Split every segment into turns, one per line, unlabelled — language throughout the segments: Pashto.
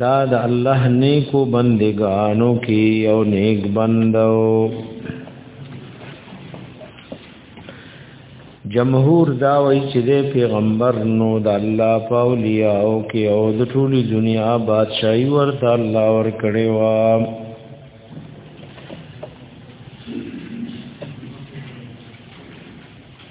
دا د الله نیکو بندگانو کې یو نیک بندو جمهور دا وایي چې د پیغمبر نو د الله په اولیاء او کې او د ټولي دنیا بادشاہي ورته الله ور کړی و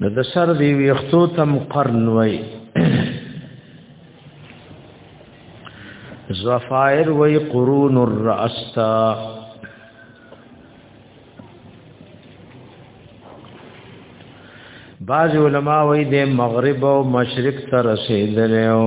نو د سر دی ویختو تم قرن وای زفائر وای قرون الرأس تا بعض علماء وای د مغرب او مشرق ته رسیدلی او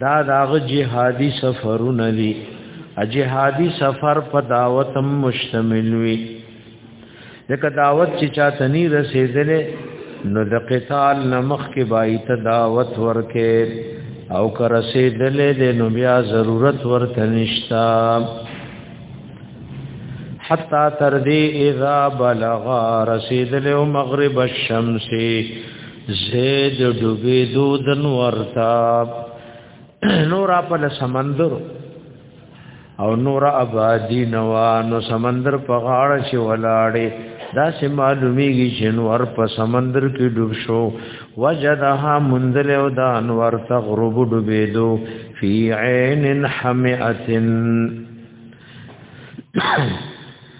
دا داغه جهادي سفرونه دي ا جهادي سفر په دعوت هم مشتمل وي دغه دعوت چې چاته ني رسیدلې نو د قتال نمخ کې بای ته دعوت ورکې او که رسیدلې د نو بیا ضرورت ورته نشتا حتا تر دې اذا بلغ رسیدلې مغرب الشمس زید ډوبې دودن ورتا نور په سمندر او نور آبادی نوا نو سمندر په غاړه چې ولاړې دا سه معلومیږي چې نور په سمندر کې ډوب شو وجدها منزل او دا انور تغرب ډوبېدو فی عین حمئه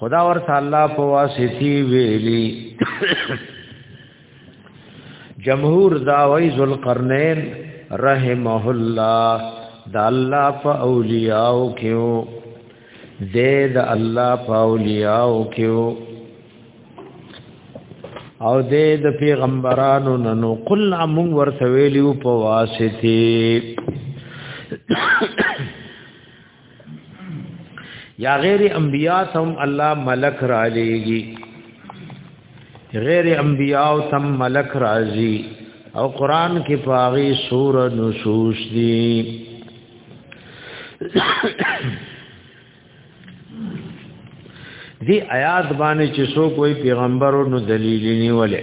خدا ورته الله په واسطي ویلي جمهور داوی ذوالقرنین رحمه الله د الله په اولیاء کېو د د الله په اولیاء کېو او د د پیغمبرانو ننو قل امون ورته ویلو په واسطه یا غیر انبیاء تم الله ملک را لېږي غیر انبیاء تم ملک راځي او قران کې پاغي سور نصوص دي دی آیات باندې چې سو کوئی پیغمبرو نو دلیل نیولې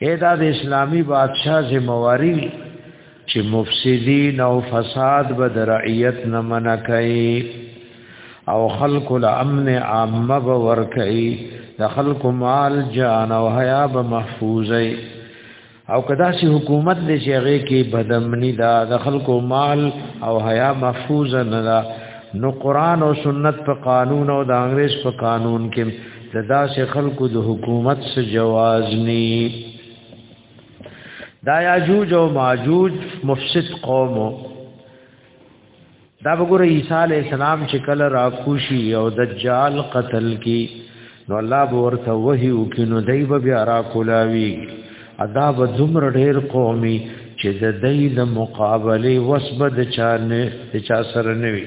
اې دا د اسلامی بادشاہ ذمہواری چې مفسدین او فساد به د رعیت نه منع کوي او خلق الامن عامه به ور کوي د خلق مال جان او حیا به محفوظي او کدا سي حکومت دې چې هغه کې بدمنی دا د خلق مال او حیا محفوظ نه دا نو قران او سنت په قانون او د انګريز په قانون کې د داسې خلکو د حکومت څخه جواز ني دا یاجوج او ماجوج مفسد قوم دا وګوره عیسی علی السلام چې کله را کوشي او دجال قتل کی نو الله ورته وحی وکینو دایب بیا را کولاوی ادا به زمر ډیر قومي چې د دای د مقابله وسبد چانه چا سره نوي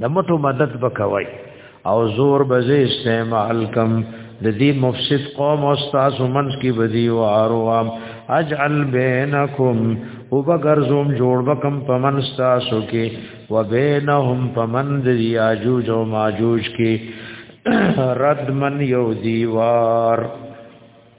د مټو مدد وکوي او زور به زه استعمال کم د دې مفسد قوم او تاسو منځ کې بدی او اروام اجعل بینکم وبغرزم جوړ بکم پمن تاسو کې وبینهم پمن د یاجوج او ماجوج کې رد من یو دیوار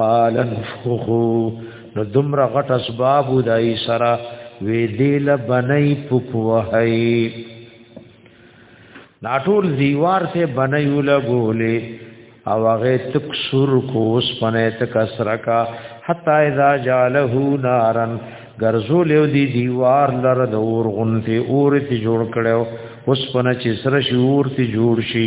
قال انفخو نو دمر غټ اسباب دای سرا وی دیل بنای پکوهی ناټول دیوار ته بنایو لګولې او هغه تک سر کو اس پنه تک سرکا حتا اذا جاله نارن غرزول یو دی دیوار لر د اور غنته اور ته جوړ کړو اوس پنه چې سره شي اور ته جوړ شي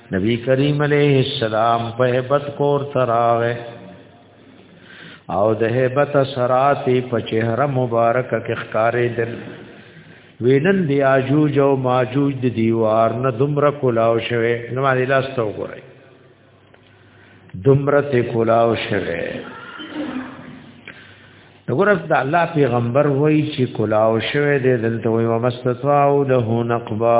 نبی کریم علیہ السلام په hebat کور تراغه او د hebat سرات په چهره مبارک کې ښکارې دل وینن دی اجوج او ماجوج د دیوار نه دمر کولاو شوه نو باندې لاس تو ګورای دمر ته کولاو شوه وګوره د الله پیغمبر وای چې کلاو شوه دې دلته وای ومستطاعو له نقبا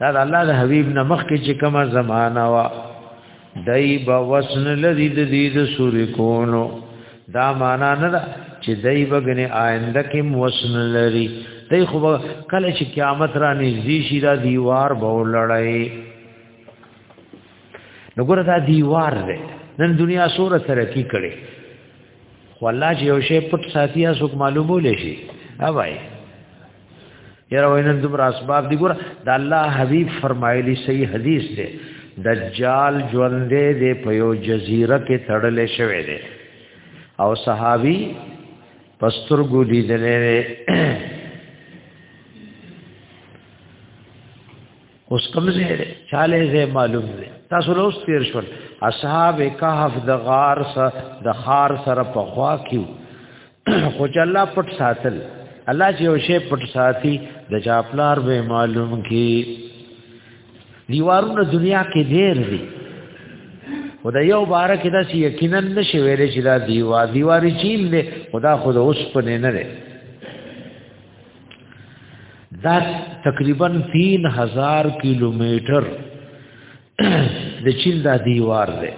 دا د الله د حبيب نه مخکې چې کومه زمانہ وا دای با وسن لذي د دې د سورې کونو دا معنا نه ده چې دای بغنه آینده کې وسن لري دای خو کله چې قیامت را نږدې شي دا دیوار به ولړای نګور دا دیوار دی نن دنیا سوره ترقی کړي خو الله چې یو شی پټ ساتي اسوک معلومول شي اوبای یاره وینن دومره اسباب دی ګور د الله حبیب فرمایلی صحیح حدیث دی دجال ژوندې دی په یو جزیره کې تړل شوی دی او صحابي پستر ګولې دلې اوس کوم ځای دی چاله ځای معلوم دی تاسو له اوس تیر شول اصحاب کهف د غار سره د خار سره په خوا کیو خو چې الله پټ ساتل الله چې یو شی پټ ساتي د چاپلار به معلوم کی دیوارونه دنیا کې ډېر دي خدا یو بار کې دا چې یقینا نشي ویل چې دا دیوا دیواری چین دی خدا خود اوس په نه نه دا تقریبا 3000 کیلومتر د چین دا دیوار دی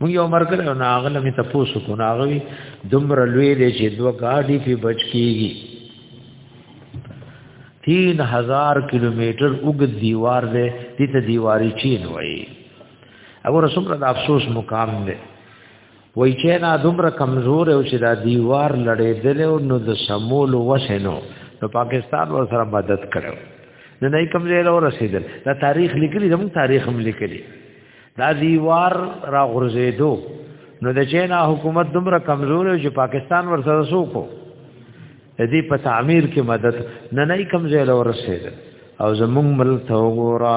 مونږ یو مرګره او ناغله می تاسو کو ناغوي دمر لوی دی چې دوه گاډي په بچ کیږي 3000 کیلومتر اوګ دیوار دی دته دیواری چین وایي او رسول الله افسوس مقام دی وای چې نا دومره کمزور او چې دا دیوار لړې دلو نو د سمول وسنو نو پاکستان ور سره مدد کړو نو نه کوم ځای له رسیدل دا تاریخ لیکلی زموږ تاریخ هم لیکلی دا دیوار را غرزیدو نو د چینا حکومت دومره کمزور او چې پاکستان ور سره سوکو د دې په تعمیر کې مدد نه نه کوم ځای له رسیدل او زموږ ملک ته وګوره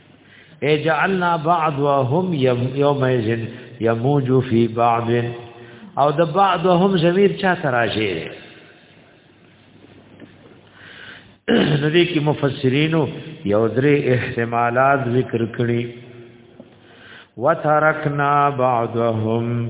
اے جعلنا بعض وهم یوم یزن یموج فی بعض او د بعض وهم زمیر چا تراجه ندی کی مفسرینو یو درې احتمالات ذکر کړي وترکنا بعضهم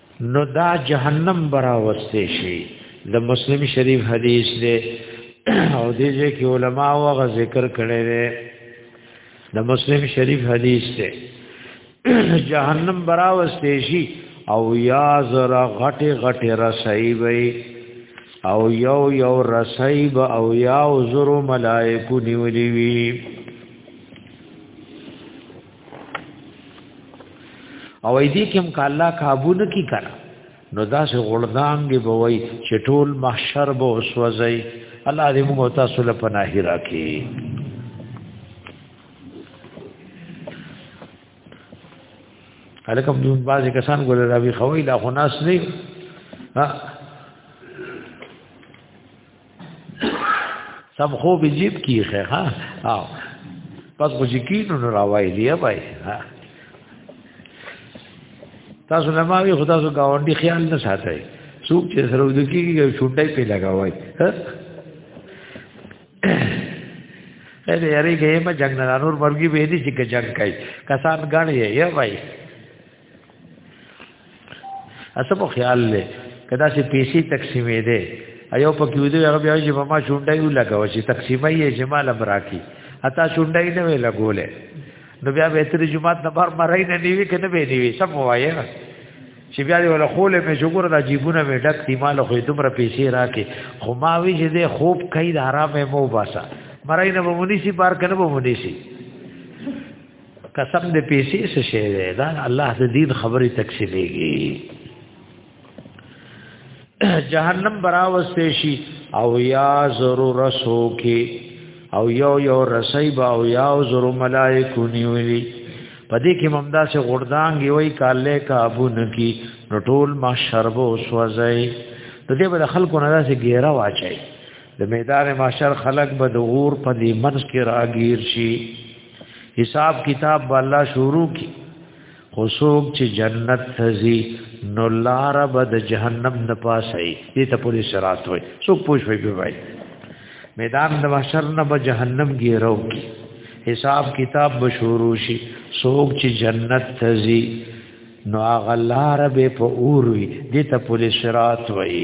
نو دا جهنم برا وسته شي د مسلم شریف حدیث دی او دې ځکه علما او غ ذکر کړي دي د مسلم شریف حدیث دی جهنم برا وسته شي او یا زرا غټه غټه رسای وي او یو یو رسای به او یا زرو ملائکو نیولې وي او اې دې کوم ک الله قابو نه کی کړه نو دا سه غړدان دی بوي چې ټول محشر به وسوځي الله دې موږ تاسو له پناه راکړي الکه په بعضی کسان ګول راوي خوي لا خناس نه ها سم خو به جیب کیخه ها او پس خو جکینو نو راوای دی بای تاسو نه ماوی خدا سو گاونډي خیال نه ساتي څوک چې سره ود کیږي شونډای په لگاوای اې یاري کې ما جنگ نه نور مرګي به دي چې جنگ کوي کسان غاڼي یې بای اسه په خیال لې کدا چې پیسې تقسیمې ده ایو په کیو دې هغه بیا چې په ما شونډای ولګاو چې تقسیمې یې جمال براکی اتا شونډای نه وی لګولې نو بیا به تر جمعات نه بار مرای نه نیوي کنه به نیوي سم وایې چې بیا دې ولا خولې په شکر د جیبونه مې ډک دی مال خو دومره پیسې راکې خو ما وی چې دې خوب کای د آرام مو باسا مرای نه مونږ نشي بار کنه مونږ نشي قسم دې پیسې څه شي دی دا الله د دین خبرې تکسیبېږي جهنم براوسته شي او یا ضرور رسو کې او یو یو رسای با او یا ضرور ملائکو نیولي پدې کې ممدا سے غردان دی وای کاله کابو نکی نو ټول ما شرب او سوځي د دې بل خلکو نه داسې ګیرا واچي د میدان ماشر خلق به د غور په دې منځ کې راګیر شي حساب کتاب به الله شروع کی خو څوک چې جنت تزي نو لار به د جهنم نه پاسه ای دې ته پوری شرات وای څوک پوښ وای به وای میدان د محشر نه به جهنم ګیرو کی حساب کتاب به شروع شي څوک چې جنت تزي نو هغه لار به په اور وي دې ته پوری شرات وای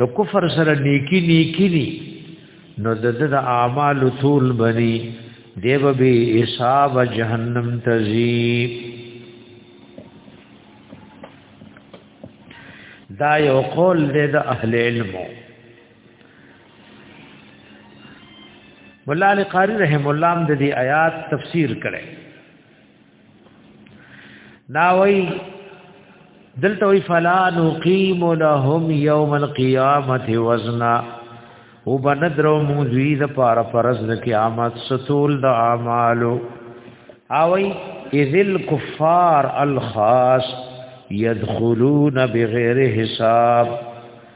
نو کفر سره نیکی نیکی نی نو د د اعمال طول بنی دیو به حساب جهنم تزیب دا یو قول دی د اهل علم مولا علی قاری رحم الله د دې آیات تفسیر کړي دا وای دلته وی فلا نقیم لهم یوم القیامت وزنا وبندرو موذی د پار فرض د قیامت ستول د اعمالو اوی اذل کفار الخاص يدخلون بغیر حساب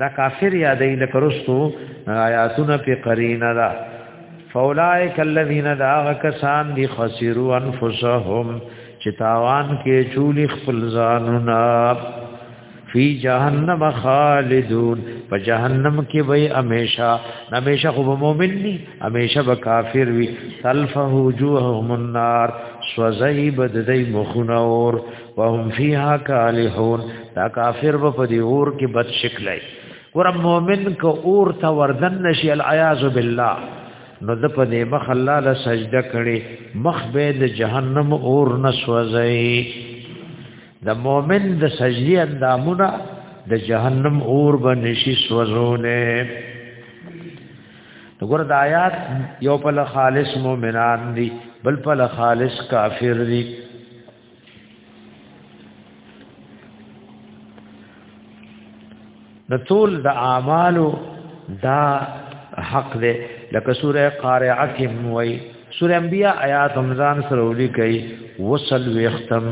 دا کافر یادې لکه رستو آیاتونه په قرینه ده فاولائک الذین دا کسان دی خسروا انفسهم چې تاوان کې چولی خپل ځانونه فی جهنم خالدون په جهنم کې وای امیشا همیشه خو مؤمن ني همیشه به کافر وي تلفه وجوههم النار سوزیب د دې مخونه اور وهم فیها کالحون دا کافر به په دې اور کې بد شکلای ور مؤمن کو اور ته وردن نشي العیاذ بالله نو د په دې مخ الله له سجده کړي مخ به د جهنم اور نه سوځي د مؤمن د سجدي اندامونه د جهنم اور به نشي سوځونه وګوره د آیات یو په خالص مؤمنان دي بل په خالص کافر دي نو ټول د اعمالو دا حق دی لکه سوره قارعه کې موي سوره انبیاء آیات رمضان سره ولي کوي وصل وختم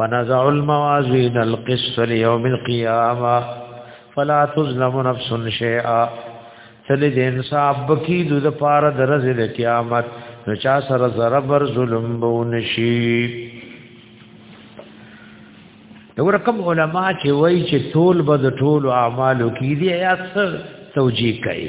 ونزع الموازين القسط ليوم القيامه فلا تظلم نفس شیئا تل دې انصاف بکی د پاره درځي د قیامت نو چا سره ضرر بر ظلم بو نشي دغه رقم علما چې وایي چې ټول بد ټول اعمالو کې دي یا څه توجیه کوي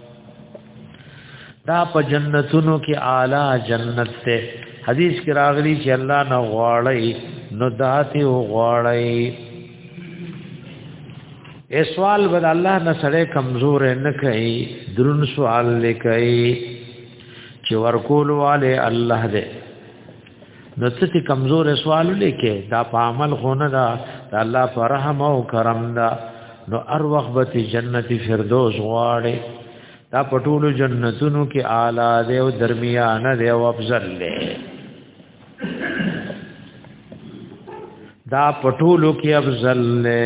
دا په جنتونو کې اعلی جنت ته حدیث کې راغلی چې الله نه غواړي نو داتي غواړي ای سوال ود الله نه سره کمزور نه کوي درن سوال لیکي چې ورکول والے الله دې نو څه کمزور سوال لیکه دا په عمل خونه دا د الله پر رحم او کرم دا نو ار وخت به جنت فردوس غواړي دا پټول جنتونو کې اعلی دی او درمیانه دی او افضل دی دا پټول کې افضل دی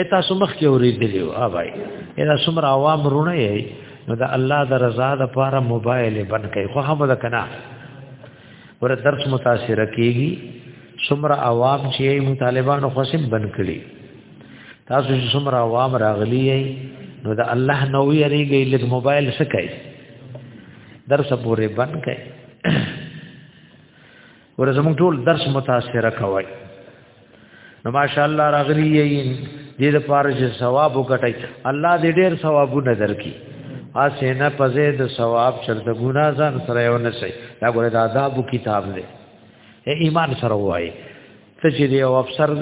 اته سمخ کې ورېدلې و اوای اته سمر عوام رونه یې نو د الله د رضا د پاره موبایل بند کړي خو هم ده کنه ور درس متاثر کیږي سمر عوام چې مطالبانو خوشم بند کړي تاسو چې سمر عوام راغلي یې نو د الله نو یې ریږي لږ موبایل سکای درس پورې بند کړي ور زموږ ټول درس متاثر کوي نو ماشاءالله راغلی یین دې د پاره چې ثواب وکټي الله دې ډېر ثوابونه درکړي اسه نه پزې د ثواب چرته ګنا ځان سره یو نه شي دا ګوره د آداب کتاب دی ایمان سره وایي ته چې یو افسر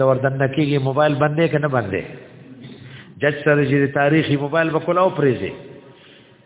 لوردن کېږي موبایل باندې کنه باندې جج سره چې تاریخي موبایل وکړاو پریزي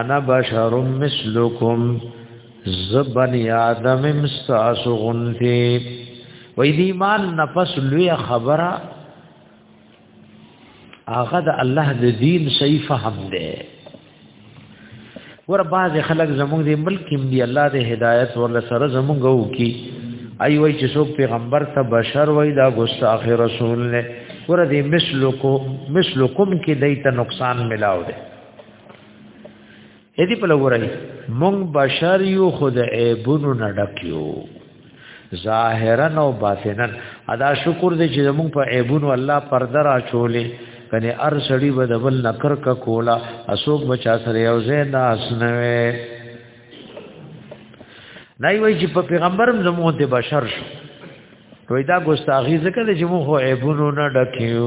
انا بشر مثلکم زبن آدم امستاس غنتی وی دی ایمان نفس لوی خبره هغه د الله د دین صحیح فهم دی ور باز خلک زمونږ دی ملک کې دی الله د هدایت ور سره زمونږ وو کی ای وای چې څوک پیغمبر ته بشر وای دا ګستاخ رسول نه ور دې مثلکو مثلکم کې دای ته نقصان ملاو دی هدي په لوري مونږ بشر یو خود عیبونو نه ډکیو ظاهرا او باطنا ادا شکر دې چې مونږ په عیبونو الله پرده را چولې کنه ار سړی به دبل نکر کا کولا اسوک بچا سره یو زین ناس نه وي نه وي چې په پیغمبرم زموږ ته بشر شو وای دا ګستاخی ځکه چې مونږ عیبونو نه ډکیو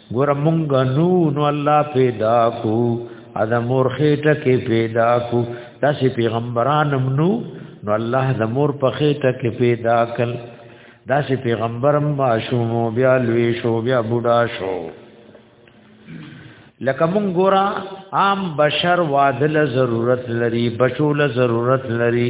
ګور مونږ نو نو الله پیدا کو ادا مور خېټه کې پیدا کو داسې پیغمبران نو نو الله د مور په خېټه کې پیدا کړ داسې پیغمبر ما شوم بیا لوی شو بیا بوډا شو لکه مونږ ګورا عام بشر وادله ضرورت لري بچوله ضرورت لري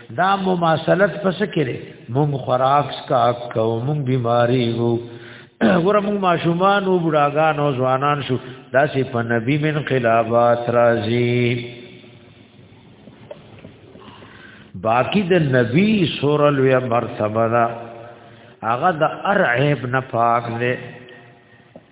دا مماثلت پس کړي مونږ خوراک سکا کو مونږ بیماری وو ګور مونږ ماشومان او بډاګان او ځوانان شو دا سي په نبی من خلافات راځي باقی د نبی سور لوی مرتبه دا هغه د ارعب نه پاک دی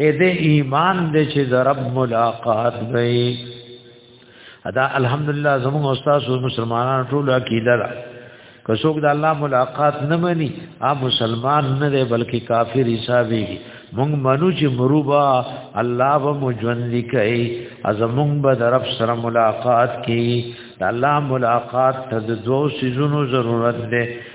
اې دې ایمان دې چې د رب ملاقات وي ادا الحمدلله زموږ استاد مسلمانانو ټول عقیده ده که څوک د الله ملاقات نه مني ا مسلمان نه دی بلکې کافر حسابي مونږ منو چې مروبا الله به مجوند کوي ازمون به د رب سره ملاقات کوي د الله ملاقات ته د دوه سيزونو ضرورت ده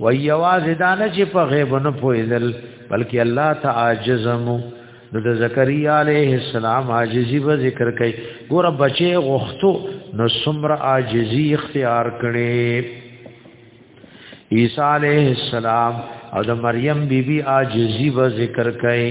وی आवाज دانه چې په غیب نه پویدل بلکې الله تعاجزم نو د زکریا علیه السلام عاجزی به ذکر کوي ګور بچي غختو نو سمر عاجزی اختیار کړي عیسی علیه السلام او د مریم بیبي بی عاجزی به ذکر کوي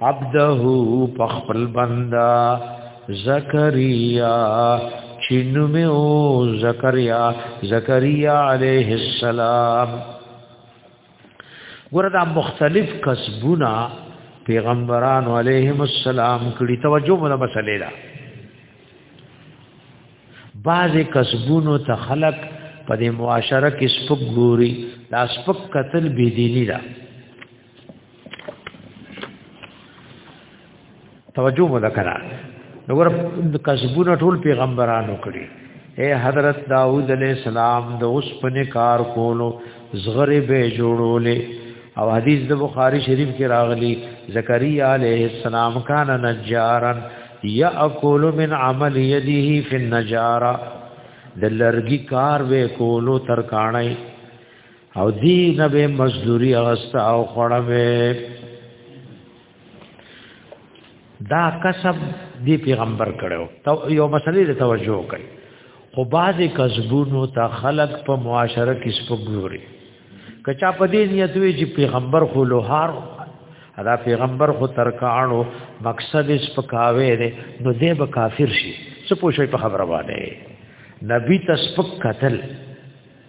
عبده پخپل بندا زکریا چینو می او زکریا زکریا علیہ السلام وردا مختلف کسبونه پیغمبران علیهم السلام کړي توجه مله مسلې دا بعض کسبونو ته خلق په دې معاشره کې سپک ګوري دا سپک قتل بی دینی ده توجه مو وکړه نو ور کسبونه ټول پیغمبرانو کړی اے حضرت داوود علیہ السلام د اوس په کار کولو زغری به جوړولې او حدیث د بخاری شریف کې راغلی زکریا علیہ السلام کان نجارا یاکل من عمل یده فی النجارا د لرګي کار به کولو تر کانای او دی نه به مزدوری اغستا او خړه به دا کسب دی پیغمبر کړو ته یو مسلې ته توجه وکړي خو بعضې کسبونو ته خلق په معاشره کې سپګوري کچا په دې نیت وی چې پیغمبر خو لوهار دا پیغمبر خو ترکانو مقصد اس پکاوي دي نو دې به کافر شي څه پوښي په خبره باندې نبی تسبق قتل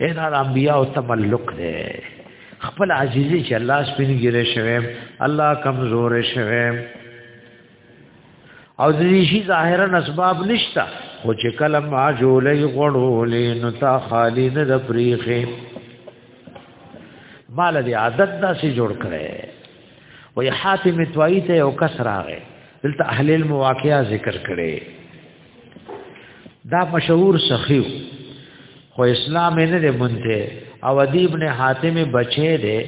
اې دا انبیاء او تملق دی خپل عزیزی چې الله سپین ګیره شوی الله کمزور شوی او د دې شي ظاهرا اسباب نشتا خو چې کلم عجولې غړولې نو تا خالی نه د پریخه مال دې عادت داسې جوړ کړي وې حاتم توئی ته او کس راغې دلته اهل المواقعه ذکر کړي دا مشهور سخیو خو اسلام نه دی مونته او ادی ابن حاتم بچی دی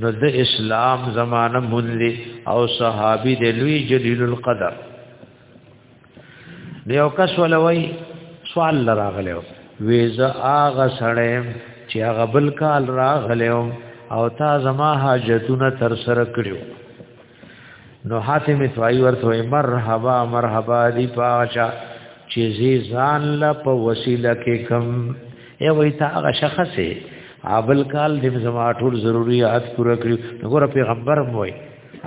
نو د اسلام زمانه مونلی او صحابي دی لوی جلیل القدر دیو کس ولوي سوال راغلو ویزه آغا سړیم چې هغه بل کال راغلو او تا زما حاجتونه تر سره کړیو نو حاتم توای ورته مرحبا مرحبا دی پاشا چې زی ځان لا په وسیله کې کم ای وای تا هغه شخصه ابل کال دې زما ټول ضرورت پوره کړو وګوره پیغمبر موي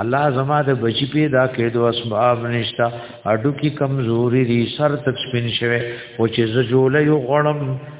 الله زما د بچی پیدا کېدو اسباب نشتا اډو کی کمزوري دي سر تک سپین شوه او چې زجولې غړم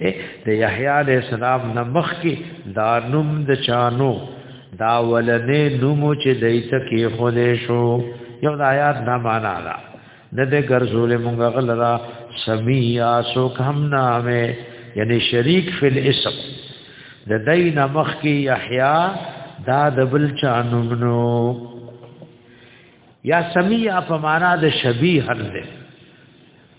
د یحیی علی السلام نمخ کې دا نوم د چانو دا ولنې نوم چې دیت کې خولې شو یو د آیات نه معنا را نه د ګرځول مونږ غلرا سمیا سو کم نامه یعنی شریک فی الاسم د دای نمخ کې یحیی دا د بل چانو منو یا سمیا په معنا د شبیه هر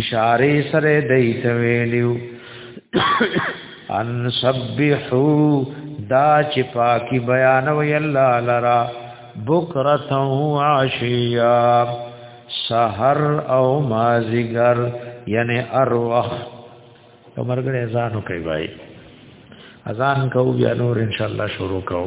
اشاره سره دیت ویلیو ان سبحو دا چې پاکي بیان وی الله لرا بکرته عشیا سحر او مازیګر یعنی اروح عمرګړې اذان کوي بھائی اذان کو بیا نور ان شاء الله شروع کو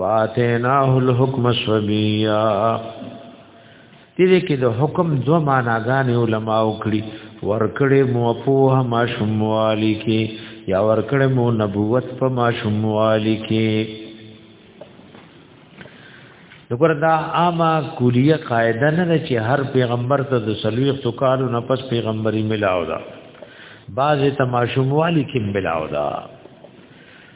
واتیناه الحکم سبیا دې کې د حکم دو معناګان علماء وکړي ورکړې مو په ماشوم والی کې یا ورکړې مو نبوت په ماشوم والی کې دغه دا عامه کلیه قاعده نه ده چې هر پیغمبر ته د سلوي څوکالو نه پس پیغمبري ملاو ده بعضې ته ماشوم والی کې ملاو ده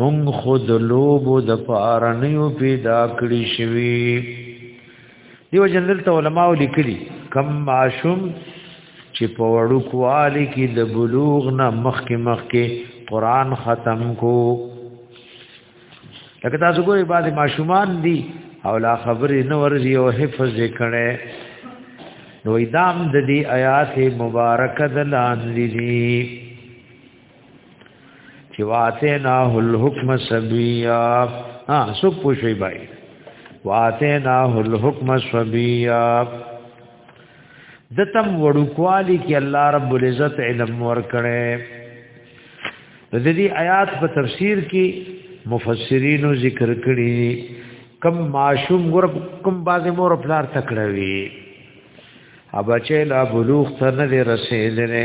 مونږ خود لوبو د پارنیو پیدا کړی شوی دیو جندل ته علماء لیکلی کم معشوم چې په وړو کوالی کې د بلوغ نه مخکې مخکې قران ختم کو لکه تاسو ګورئ بعضی معشومان دي او لا خبرې نه ورځي او حفظ یې کړي نو ایدام د دې آیات مبارکه د لاندې دي چې واته نه الحکم سبیا ها سو پوښي بای واته نه الحکم سبیا دتم وړوکوالی کې الله رب العزت علم ور کړي د دې آیات په تفسیر کې مفسرینو ذکر کړي کم معشوم ګور کم باز مور پلار تکړوي ابچه لا بلوغ ته نه رسیدنه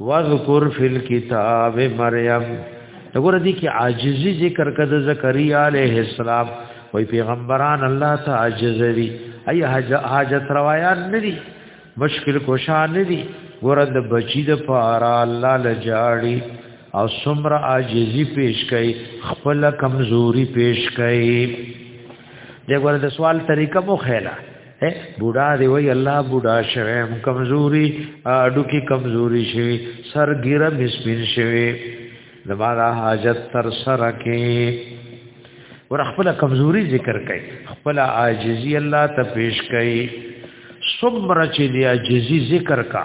واذکر فی الكتاب مریم وګوره دي کې عاجزي ذکر کده زکریا علیه السلام وای پیغمبران الله ته عاجز دي ای حاجت روایات ندي مشکل کوشا ندي ګوره د بچی د پاره الله لجاړي او سمر عاجزي پیش کړي خپل کمزوري پیش کړي دغه د سوال طریقه مو خیره بوډا دی وای الله بوډا شوه کمزوري اډو کې کمزوري شوی سر ګیره مسپین شوی زمارا حاجت تر سره کې ور خپل کمزوري ذکر کوي خپل عاجزي الله ته پیش کوي صبر چې دی عاجزي ذکر کا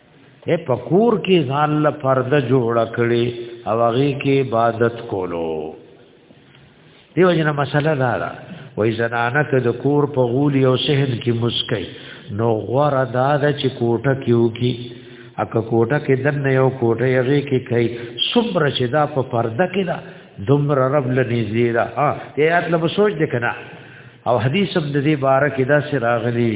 اے پکور کې ځان له پرده جوړ کړي او هغه کې عبادت کولو دیو جن مسله دا ده وای زنانه که د کور په غولي او سهن کې مسکي نو غره دا ده چې کوټه کیو کی اک کوټه کې دنه یو کوټه یغه کې کوي صبر چې دا په پرده کې دا دمر رب لنی زیرا ها ته یاد لب سوچ دکنه او حدیث هم د دې باره کې دا سراغلی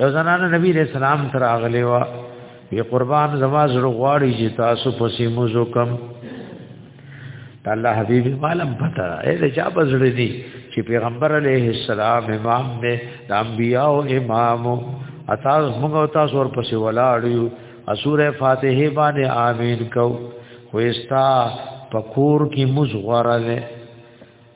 یو زنانه نبی علیہ السلام تر اغلی وا وی قربان زما زړه غواړي چې تاسو پسې موزو کم الله حبیب مالم پتا اے د چا بزړه دی چې پیغمبر علیه السلام امام دی د انبیاء او امام اتاز موږ تاسو ور پسې ولاړیو اسوره فاتحه باندې امین کو خوستا پکور کی مزغره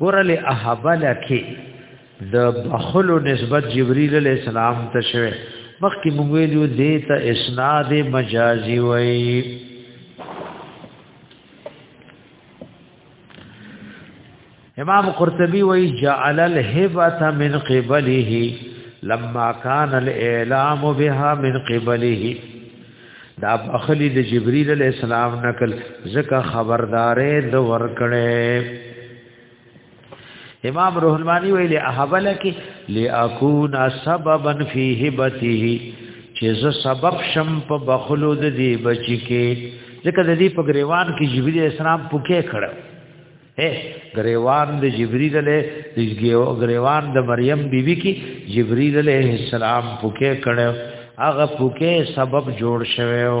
ورله احبل کې د بخلو نسبت جبريل عليه السلام ته شوه مخکې موږ ویلو دې ته اسناد مجازي وایي امام قرطبي وایي جعل الهبه من قبله لما كان الاعلام بها من قبله دا بخلی د جبرئیل علی السلام نقل زکه خبردارې د ورکړې امام روح المانی ویلي احبل کی لاکون سببا فی هبته چې زه سبب شم په بخلو د دې بچی کې ځکه د دې په غریوان کې جبرئیل اسلام پوکې کړه اے غریوان د جبرئیل علیہ د غریوان د مریم بیبي بی کی جبرئیل علیہ السلام پوکې کړو هغه پوکې سبب جوړ شوه او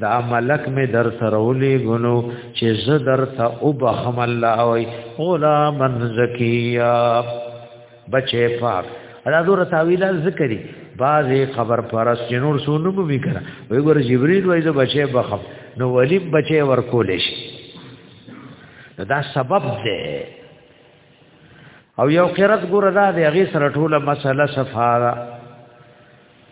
دا ملک می در سره ولي غنو چې زه در ته وبخم الله وي غلام زکیا بچې پاک دا دور تعویل ذکرې بعض خبر پرس جنور سونو به کړه وی ګور جبريل وای زه بچې بخم نو ولی بچې ورکول شي دا سبب دی او یو قرت ګور دا دی هغه سره ټوله مسله صفاره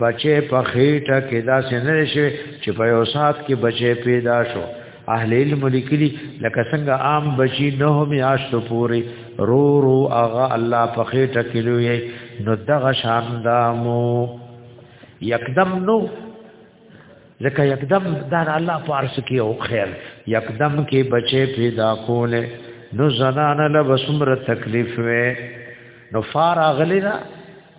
بچې په خېټه کې دا سنر شي چې په یو سات کې بچې پیدا شو اهل علم لیکلي لکه څنګه عام بچي نه میاشتو پوري رو رو اغا الله په خېټه کې لوی نو دغه شان دامو یکدم نو ځکه یکدم دار الله پارس کې او خیر یکدم کې بچې پیدا کوله نو زنان له وسمره تکلیف وې نو فارغلی دا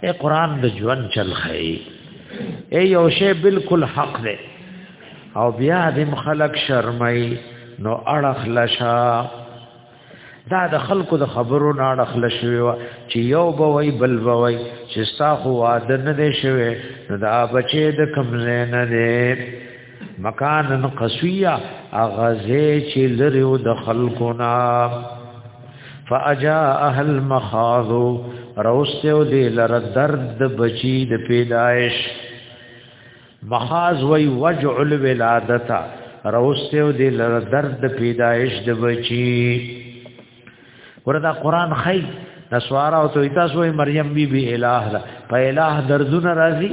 اے قران د ژوند چل خی اے یو شی بالکل حق دی او بیا دې خلق شرمای نو اړخ لشا دا د خلکو د خبرو نه اړخ لشوي وا چې یو بوي بل بوي چې ستا خو واده نه دی شوی نو دا بچي د کمزې نه دی مکانن قصویا اغزه چې لري او د خلقنا فاجا اهل مخاض روسته او دې لره درد بچی د پیدائش مخاض وی وجع الولادتا روسته او دې لره درد پیدائش د بچی وردا قران خی نسوارا او تو تاسو مریم بی بی الہ په الہ دردونه راضی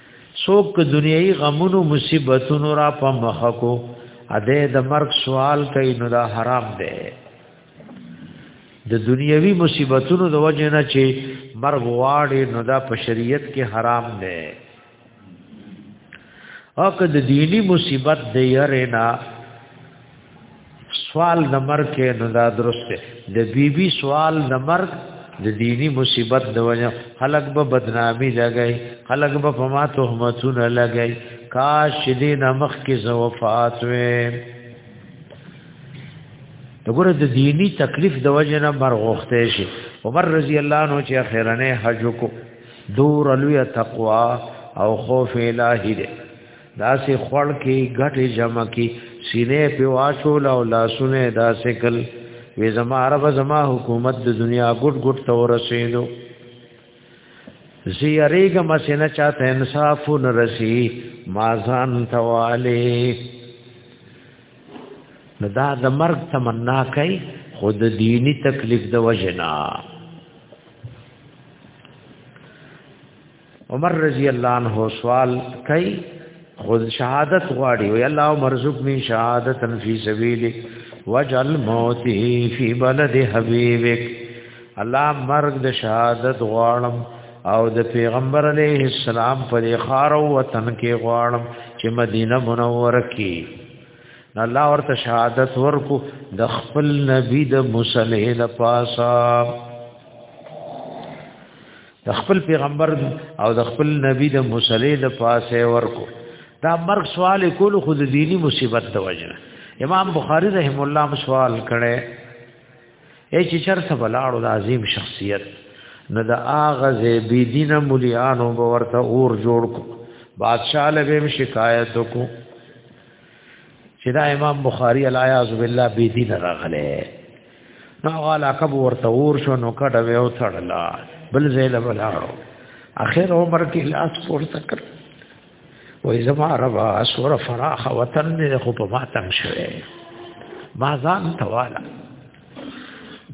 څوک دنیوي غمونو مصیبتونو را په مخ کو اده د مرګ سوال کوي نو دا حرام دی د دنیوي مصیبتونو د وجه نه چې مرګ واړي نو دا په شریعت کې حرام دی او که د دینی مصیبت دی یرینا سوال د مرګ کې نه دا درست دی د بیبي بی سوال د مرګ د دینی مصیبت د وجه خلق به بدنامی لګای خلق به په ما تهمتونه لګای کاش دې نمخ کې زو وفات وې دغه د دینی تکلیف د وجه نه مرغوخته شي عمر رضی الله عنه چې اخیرنه حج کو دور لوی تقوا او خوف الهی دې داسې خړ کې غټه جمع کې سینې په واچول او لاسونه داسې کل وې زما عرب زما حکومت د دنیا ګډ ګډ ته ورسېدو زیریګ مسنه چاته انصاف نرسي ما ځان تواله نو دا د مرګ تمنا کوي خود دینی تکلیف د وجنا عمر رضی الله عنه سوال کوي خود شهادت غواړي وي الله مرزق می شهادت فی سبیلک وجل موتی فی بلد حبیبک الله مرګ د شهادت غواړم او د پیغمبر علیه السلام پر خار او وطن کې غواړم چې مدینه منوره کې الله ورته شهادت ورکو د خپل نبی د مصلی لپاسه د خپل پیغمبر او د خپل نبی د مصلی د پاسه ورکو دا مرګ سوال کول خو د دینی مصیبت د وجه امام بخاری رحم الله هم سوال کړي ای چې چرته بلاړو د عظیم شخصیت نه د اغاز بی دین مليانو به ورته اور جوړ کو بادشاہ له به شکایت کو چې دا امام بخاری الیاذ بالله بی دین راغله نو غالا کب ورته ور شو نو کډه وې او تړلا بل زیل بلاړو اخر عمر کې لاس پور تکر وې زما ربا سور فراخ وطن دې خو په ما تنگ شوه ما ځان توالا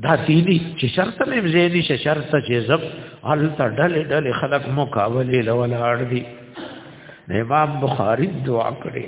دا تیلی چې شرط مې زیدي شه شرط چې زب هل تر ډلې ډلې خلق مقابله لولاړ دي امام بخاری دعا کړې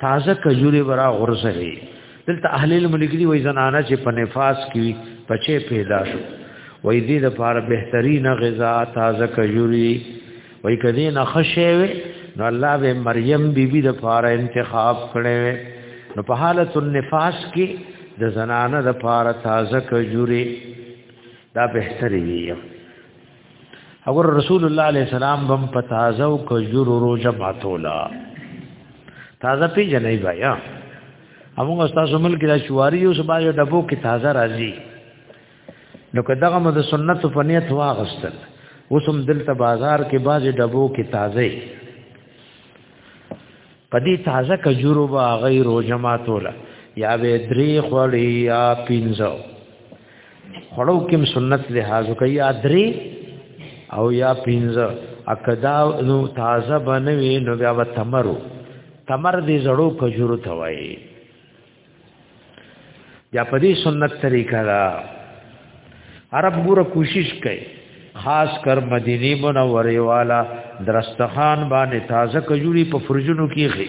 تازه کجوري برا غرزه دلته اهل الملک دی وای زنانه چې په نفاس کې بچي پیدا شو وای دې د پاره بهترین غذا تازه کجوري وای کدی نه خشه نو الله به مریم بیبي بی د پاره انتخاب کړي نو په حالت النفاس کې د زنانه د پاره تازه کجوري دا بهتري وي اگر رسول الله علیه السلام بم په تازه او کجور روزه ماتولا تازه پی جنای بیا هغه استاد ملک دا شواری یو سبا یو ډبو کې تازه راځي نو کداغه مو د سنت په نیت واغستل اوسم دلته بازار کې باز ډبو کې تازه پدی تازه کجورو با غیر جماعتولا یا به درې خړی یا پینځو خړو کوم سنت لحاظ کوي یا درې او یا پنځه اکدا نو تازه بنوي نو بیا و تمرو تمر دې زړو کجورو توای یا په دې سنت طریقه دا عرب ګوره کوشش کوي خاص کر مدینه منوره والا درستخان باندې تازه کجوري په فرجونو کې خي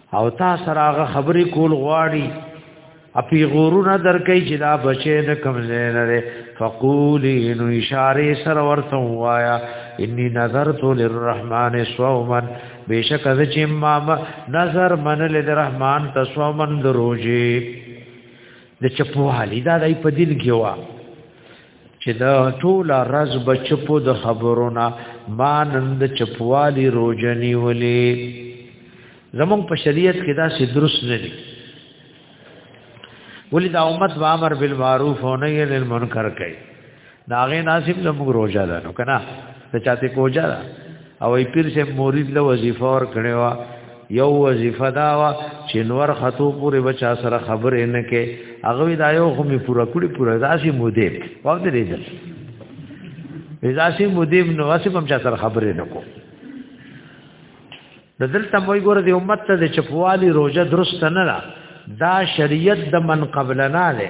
او تا سره هغه خبرې کول غواړي اپی غورونه درکې چې دا بچې د کمزې نه لري فقولی نو اشاره سره ورته وایا انی نظرت للرحمن صوما بیشک از چې ما نظر من للرحمن تصومن دروجي د چپو حالی دا دای په دین کې وا چې دا ټول راز بچپو د خبرونه ما نند چپوالی روجنی ولې زمون په شریعت کې دا سي درست نه دي ولې دا امت و امر بالمعروف او نهي عن المنکر کوي دا غي ناسب زموږ روزه ده نو کنه ته چاته کوجا او پیر سے مورید له وظیفه ور کړو یو وظیفه دا وا چې نور خطو پورې بچا سره خبرې نه کې هغه دا یو خو می پورا کړی پورا داسې مودې وخت دې دې داسې مودې نو واسه کوم چا سره خبرې نه کو د دلته موي ګور دې امت ته د چپوالي روزه درست نه را دا شریعت د من قبلنا له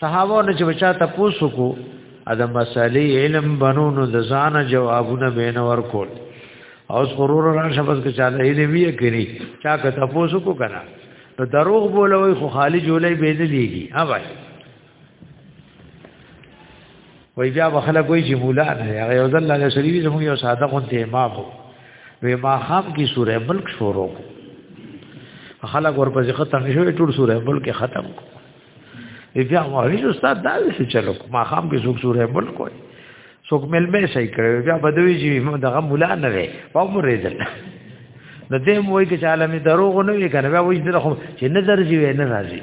صحابه نه چې بچا ته پوسو کو ادا مسالې علم بنونو د ځان جوابونه بین ور کول او ضرور را شپس کې چاله علم یې کړی چا که ته پوسو کو کنه نو دروغ بولوي خو خالی جولای به نه لیږي ها بھائی وای بیا به خلک وای چې مولا نه هغه یو ځل له شریفي زموږ یو ساده غونته امام وو وی ما خام کی سوره ملک شروع کو خلک ورپسې ختم شو ټول سوره ملک ختم کو بیا ما هیڅ استاد دا څه چلو ما خام کی څوک سوره ملک کوي څوک مل مې شي کړو بیا بدوي چې دغه مولا نه وي په عمر دې نه دې موي کې چې عالمي دروغ نه وي کنه بیا وایي دغه چې نظر جی نه راځي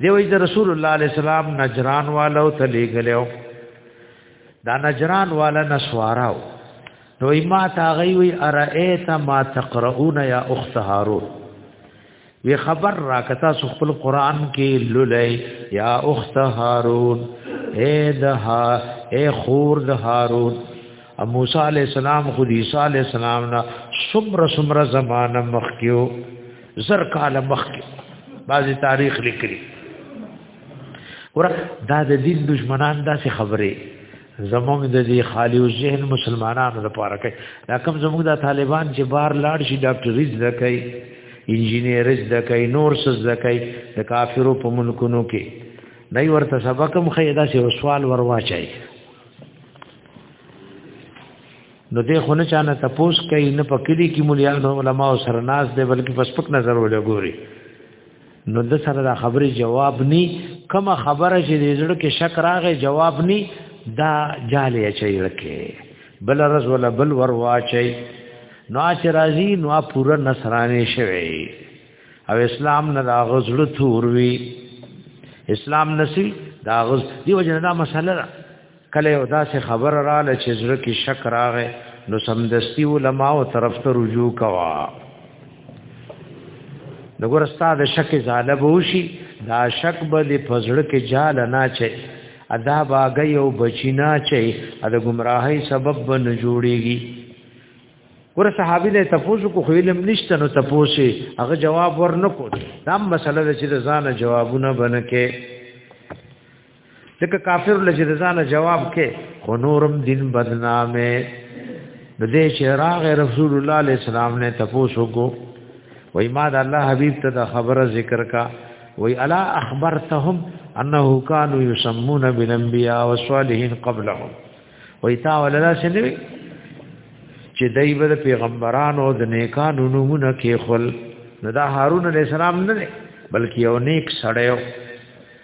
دی وایي چې رسول الله علیه السلام نجران والو ته لېګلو دا نجران والا نسواراو نو ما تا غي وي ارئيت ما تقرؤون يا اخت هارون وی خبر را کتا سو خپل قران کې لولای یا اخت هارون اے دها اے خور د هارون موسی علی السلام خو عیسی علی السلام نا سمر سمر زمانہ مخکیو زر کال مخکې بعضی تاریخ لیکلی ور دا د دین دشمنان داسې خبره زموږ د دې خالی او ذهن مسلمانانو لپاره کوي دا کوم زموږ د طالبان چې بار لاړ شي ډاکټري زده کوي انجینیر زده کوي نور څه زده کوي د کافرو په ملکونو کې نه ورته سبق هم خیدا سي سوال ورواچي نو دې خونه چانه تپوس کوي نه په کلی کې مليانو علما او سرناس دې بلکې پس پک نظر ولې ګوري نو د سره دا خبره جواب ني کما خبره چې دې زړه کې شک راغې جواب ني دا جالې چي رکه بل رز ولا بل ور واچي نو چې راضي نو پورا نصرانه شوي او اسلام نه دا غزړه توروي اسلام نسی دا غز دی وجنه دا مسله کله یو داسې خبر رااله چې زړه کې شک راغې نو سمدستي علما او طرف ته رجوع کوا دغه استاد شک زاله بوشي دا شک به د پزړه کې جال نه چي ادا باغي او بچینا چي د گمراهي سبب بن جوړيږي ور صحابي له تفوس کو خیلم نشته نو تفوسي هغه جواب ورنکو دا مسله چې ځان جوابونه بنکه لکه کافر لجرزانه جواب کې خو نورم دین بدنامه د دې شراغ رسول الله علیه السلام نه تپوسو کو وای ما د الله حبیب ته د خبره ذکر کا وای الا اخبرتهم انه كانوا يسمون بالانبياء والصالحين قبلهم وای تا ولدا شنوي چې دای بر پیغمبرانو د نیکانو نمونه کې خل نو دا هارون علیہ السلام نه بلکې یو نیک سړیو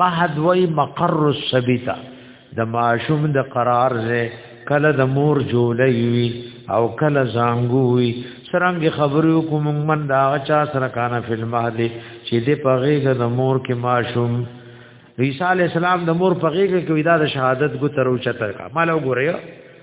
مهد وای مقر السبیتا د ماشوم د قرار زه کله د مور جوړی وی او کله زنګو وی سرنګ خبرو کوم من دا چا سره کانا فل مهدی چې د پغېګه د مور کې ماشوم عیسی علی السلام د مور پغېګه کې ودا د شهادت ګو ترو چتر کا مالو ګوریا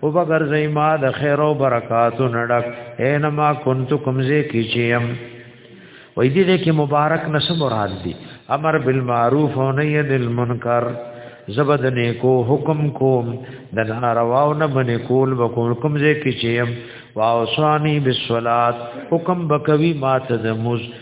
او بغیر زما د خیر او برکاتو نډک اینما کنت کمزه کیچیم وې دې دې کې مبارک نس مراد دي امر بالمعروف او نهی عن المنکر زبد نیکو حکم کوم د ناروا او نه باندې کول وکول کوم ځای کې چیم واوصانی بالصلات حکم بکوي مات د موز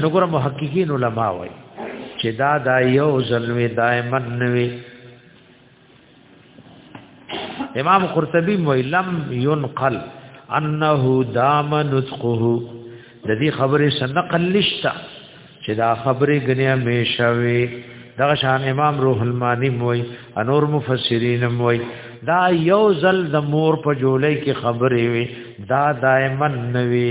نو ګره محققین علما وای چې دا دا یو ځلوي دایمن نوي امام قرطبی وای لم ينقل انه دام نطقه د دې خبرې سنقل لشتا چې دا خبرې غنیا میشوي دغه شان امام روح المانی موي انور مفسرین موي دا یو ځل د مور په جولې کې خبرې وي دا دایمن نوي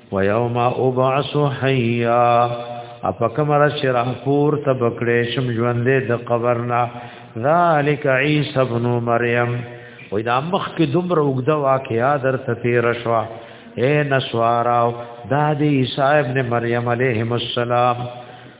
ويوم ابعث حيا اپکمر شرح پور تبکړې شم ژوندې د قبرنا ذالک عیسی ابن مریم وې دا مخ کې دومره وګدا واقعیا در تیر شوا اے نسوارا دا دی عیسی ابن مریم علیه السلام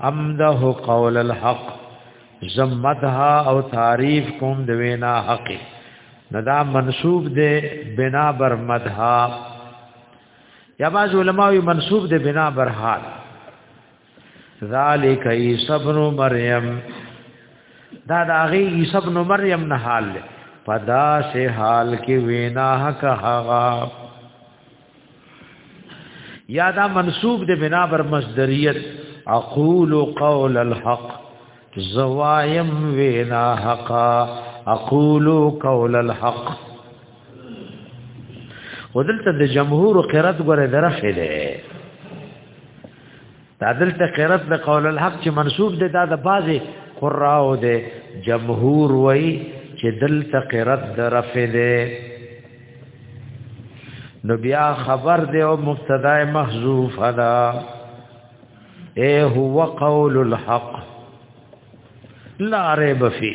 امده قول الحق زمتها او تعریف کوم د وینا حق ندا منسوب ده بنا بر مدها یا باز علماء منسوب ده بنا بر حال ذالک عیسی ابن مریم دا دا غی عیسی ابن مریم نه حال پدا سے حال کې وینا حق هغه یا دا منصوب دی بنا بر مصدریت اقول قول الحق زوایم وینا حقا اقول قول الحق ودلته د جمهور قرات غره درخه ده دا دلته قرات د قول الحق چې منسوب دی دا د بازي قراو دی جمهور وای چې دلته قرات د رفع دی نو بیا خبر دی او مبتدا محذوف ادا اے هو قول الحق لا ریب فی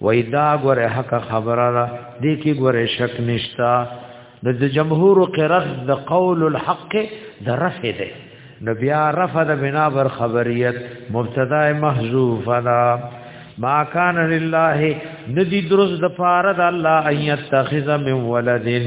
وای دا غره حق خبره را دې کې غره شک نشتا د جمهور قرخ د قول الحق د رفع ده نو بیا رفع د بنا بر خبریت مبتدا محذوف انا ما کان لله ندی درز د پاره د الله ایت تخذ من ولدن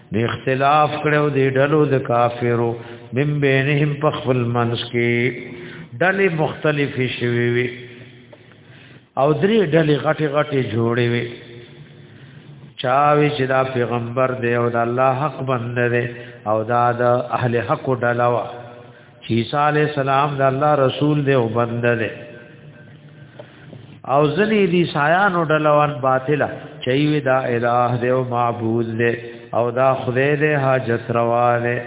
د اختلاف کړو د ډلو د کافرو من بینهم په خپل منځ کې ډلې مختلف شوي وي او درې ډلې غټي غټي جوړې وي چاوي چې دا پیغمبر دی او دا الله حق بنده دی او دا د اهل حق ډله وا چې عیسی علی السلام د الله رسول دی او بنده دی او ځنی دی سایانو ډلوان باطله چې وی دا الہ دی او معبود دی او دا خدای دی حاجت روا دی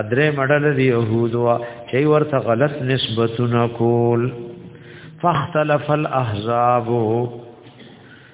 ادره مډل دی يهود وا چې ورته غلط نسبتونه کول فاختلف الاحزاب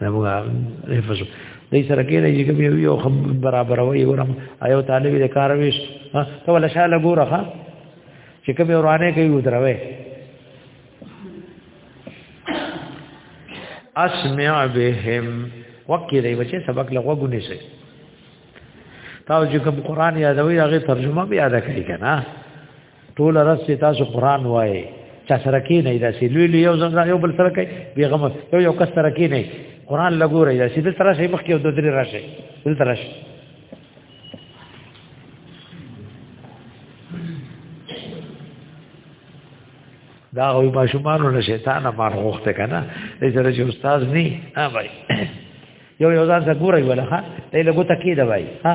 نه موږ حفظ دې سره کې نه یې کوم یو خب برابر وي ورم ایو طالب دې کار ویش ها ته ولا شاله ګوره ها چې کوم ورانه کوي ودروي اسمع بهم وکي دې بچي سبق لغوونه شي تاسو چې کوم قران یادوي هغه ترجمه بیا یاد کړئ کنه ټول رس چې تاسو قران وایي چا سره کې نه دا سې لوی لوی یو ځل یو بل سره کوي بیغم یو یو کس سره کې نه قران لګوري دا سې د تر شي مخ کې د درې راشه د تر شي دا غوی ماشومانو نه شیطان مار غوخته کنه دې سره چې استاد نه ها بھائی یو یو ځان څنګه ګورای ولا ها دې له ګوت کې دا بھائی ها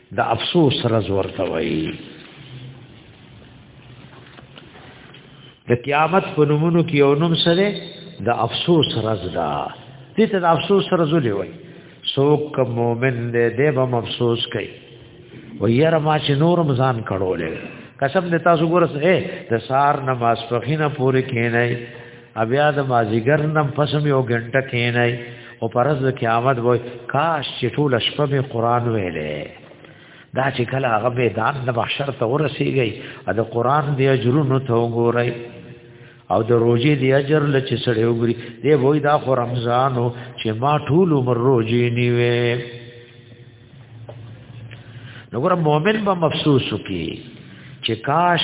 د افسوس رز ورته وایي د قیامت په نومونو کې یو نوم سره د افسوس رز دا دې ته د افسوس رز دی وایي څوک مؤمن دې دې به افسوس کوي و یاره ما چې نور مزان کړولې قسم دې تاسو ګورس اے د سار نماز فخینه پوره کینای بیا د مازیګر نم پسم یو غنټه کینای او پرز د قیامت وای کاش چې ټول شپه به قران ویلې دا چې کله هغه به دان د محشر ته ورسیږي ا د قران دی اجرونو ته وګورئ او د روزي دی اجر لچ سړی وګوري دی وای دا خو رمضان او چې ما ټول عمر روزي نیوي نو ګره مؤمن به مفسوس کی چې کاش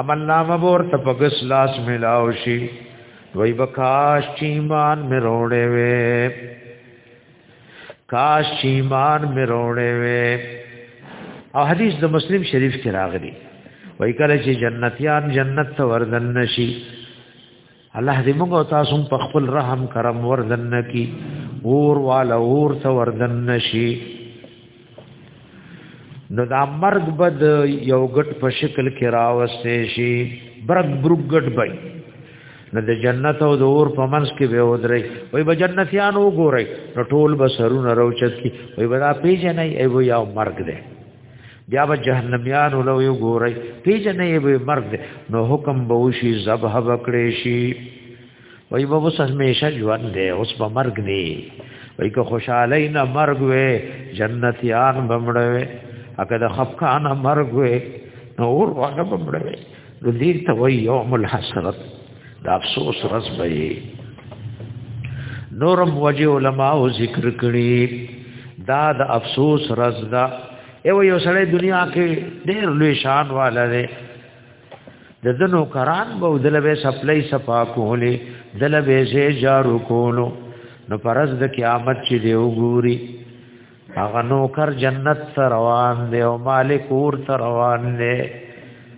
عمل نامه بور ته پګس لاس ملاو شي وای بکاش چې ایمان مې وروړې وې کاش چې ایمان مې وروړې وې او حدیث د مسلم شریف کې راغلی وای کله چې جنتیان جنت ته وردن نشي الله دې موږ او تاسو په خپل رحم کرم وردن کی اور والا اور ته وردن نشي نو دا مرګ بد یو غټ په شکل کې راوستې شي برګ برګ غټ بای نو د جنت او د اور په منځ کې به ودرې وای به جنتیان وګوري نو ټول به سرونه روچت کی وای به دا پیژنې ای وای یو مرګ دی بیا به جهنميان ولو یو ګوري پیجنې به مرګ نو حکم به وشي ذبح وکړي شي وای به وس همیشه ژوند دی اوس به مرګ نه وای که خوشاله نه مرګ وې جنتيان بمړوي اګه د خفقان مرګ وې نو اور هغه بمړوي نو دې ته وای یوم الحسرت دا افسوس رس به نورم وجه علماء ذکر کړي دا د افسوس رس دا یو یو سړی دنیا کې ډېر لوی شان والا دی د دنو کران به دلبه سپلای صفا کولې دلبه زه جارو کولو نو پرز د قیامت چې دی وګوري هغه نوکر جنت ته روان دی او مالک اور ته روان دی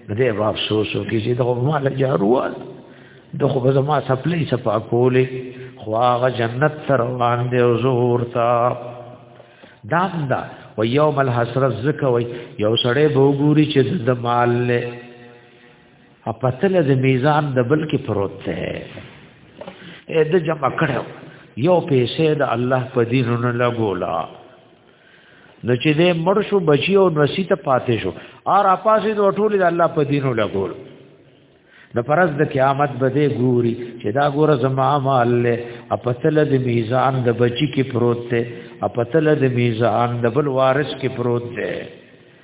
دې به افسوس وکړي چې دغه مال جاروال دغه به زما سپلې سپا کولې خو هغه جنت ته روان دی او زور ته دام دا و یوم الحسرت زکوي یو سړی به وګوري چې د مال له اپتل د میزان د بل کې پروت دی اې د جمع کړو یو پیسې د الله په دین نه لګولا نو چې دې مړ شو بچي او نسی ته پاتې شو ار اپاسې د ټول د الله په دین لګول د پرز د قیامت بده ګوري چې دا ګوره زما مال له اپتل د میزان د بچی کې پروت دی اپتل د میزان د بل وارث کې پروت دی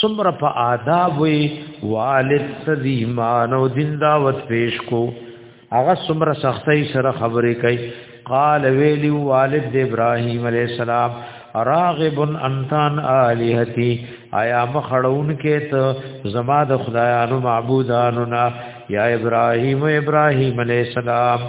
سمر په آداب وی والد سدی مانو دین دعوت پیش کو هغه سمر سختي سره خبرې کوي قال ویلی والد ابراهیم علیہ السلام راغب انتان الہتی آیا مخړون کې ته زما د خدایانو معبودانو نا یا ابراهیم ابراهیم علیہ السلام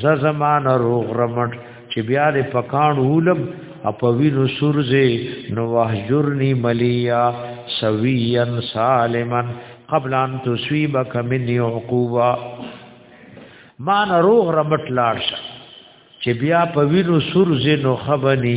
ز زمان روغ رمټ چې بیا دې پکان ولم اپوی نو سرزه نو وحجرنی ملیا سویا سالما قبل ان تصيبك مني عقوبه ما نه روغ رمټ لاړ شه چې بیا په وینو سور زینو خبني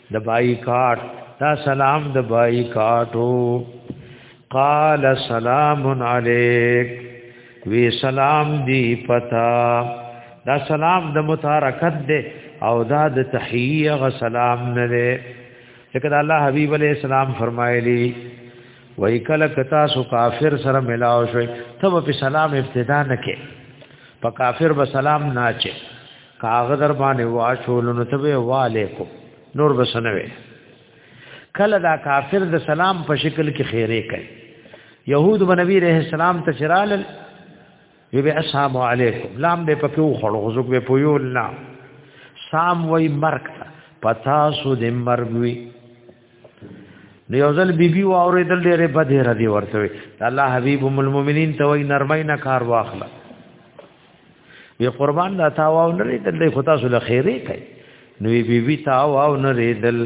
د بایکاټ دا سلام د بایکاټو قال سلام علیک وی سلام دی پتا دا سلام د متارکت دی او دا د تحیه غ سلام نه دی لکه د الله حبیب علی السلام فرمایلی وای کله کتا سو کافر سره ملاو شوی ته په سلام ابتدا نه کې په کافر به سلام نه چي کاغه در باندې واچول نو ته وعلیکم نور بسنوي کله دا کافر د سلام په شکل کې خیره کوي يهود بنبي رحم السلام ته چرال وی به السلام علیکم لام به پکې وخړو غزوک به پویول نه سام وای مرګ پتا سو د مرګ وی نو یو ځل بیبي و اورېدل ډېرې بدې ردې ورته وي الله حبیب ام المؤمنین ته وایي نرمۍ نه کار واخله وی قربان دا تا واو نه ریدل دی خدا سره خیره کوي نو بی بی تا واو نه ریدل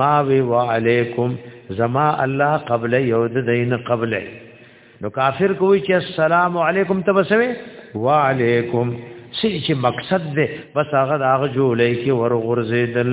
ما وی وعلیکم زما الله قبل یو د دین قبل نو کافر کوي چې السلام علیکم ته بسوي وعلیکم سې چې مقصد ده بس هغه هغه جوړې کې ورغورځیدل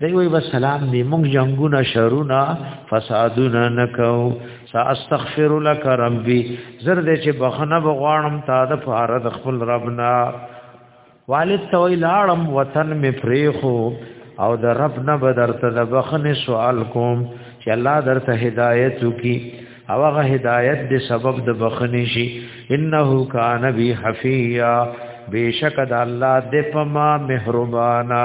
دی وی وسلام دی مونږ جنگونه شرونه فسادونه نکاو ساستغفر لك ربي زر دې چې بخنه بغوانم تا د فار د خپل ربنا والد توي لاړم وطن می فریخو او د رب نه بدرته د بخنه سوال کوم چې الله درته هدایت وکي او هغه هدایت دې سبب د بخنه شي انه کان بی حفیا بیشک د الله دې پما مهربانا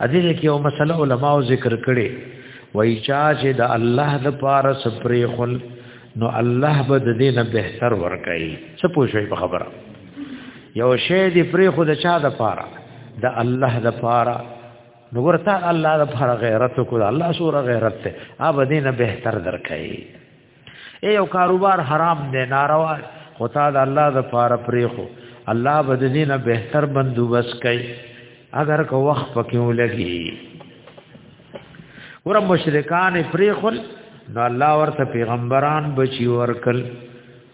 اذن کې یو مسله علما ذکر کړي وای چا چې د الله د پاره سپری خل نو الله به د دې نه بهتر ورکړي څه پوښي په خبره یو شی دی پری خو د چا د پاره د الله د پاره نو ورته الله د پاره غیرت کو الله سوره غیرت ته اب دې نه بهتر درکړي اے یو کاروبار حرام دی ناروا خو تا د الله د پاره پرې خو الله به د دینه بهتر بندوبست کوي اگر کو وخت پکې ولګي ور مشرکان پرې خو نو الله ورته پیغمبران بچي ورکل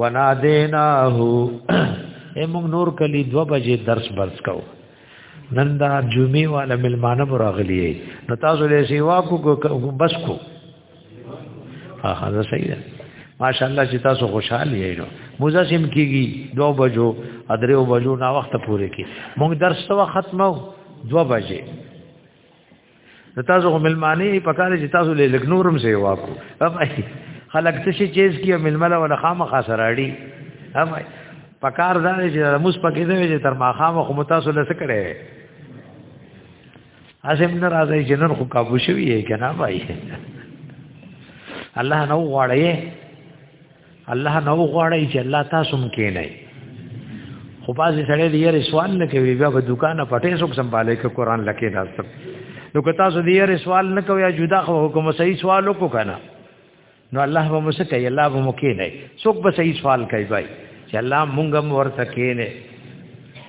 ونادیناه موږ نور کلی دو بجې درس برس کو نن دا جمعې والا ملمانه براغلی نو تاسو له سیوا کو بس کو ها ها دا صحیح ده ماشاءالله چې تاسو خوشحالي یې نو موزه سیم کیږي دو بجو ادریو بجو نا وخت پورې کی موږ درس ته ختمو دو بجې د تاسو غو ملمانی په کار چې تاسو له لګنورم سي واکو ام خلک څه شي چیز کیه ململه ولا خامخ سراړي ام په کار دا چې موس پکې دی چې تر ماخامه خو تاسو له څه کړي اسیم نه راځي چې نن خو کابو شوی یې کنه وای الله نو غواړي الله نو غواړي چې الله تاسو هم کې نه خو بازي سره دې یې سوال نه کوي بیا په دکان پټې سو سمباله کې قران لکه دا سب نو که تاسو دې یې سوال نه کوي جدا خو حکم صحیح سوال وکړو کنه نو الله به موږ کوي الله به موږ کې نه څوک به صحیح سوال کوي بای چې الله مونږ هم ورته کې نه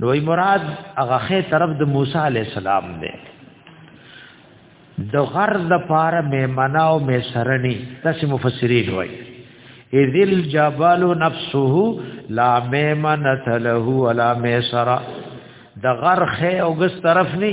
نو ای مراد هغه خې طرف د موسی علی السلام دی د غر د پاره میمنا او میسرنی تاسو مفسرین وای اذ الجبل نفسه لا میمنه له ولا میسرا د غر خې او ګس طرف نه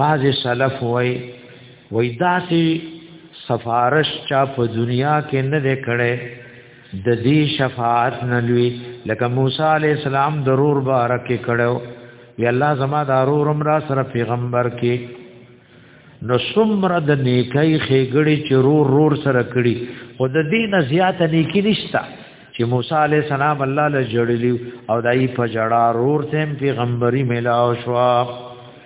بعض سلف وای وای داسې سفارش چا په دنیا کې نه دی کړی د دې شفاعت نه لوي لکه موسی علی السلام ضرور بارک کړو وی الله زما ضرور را سره پیغمبر کې نو سمره د نیکي خېګړي چې رور رور سره کړي خو د دې نه زیات نیکی نشتا چې موسی علی السلام الله له جوړلی او دای په جړا رور تم پیغمبري ملاو شو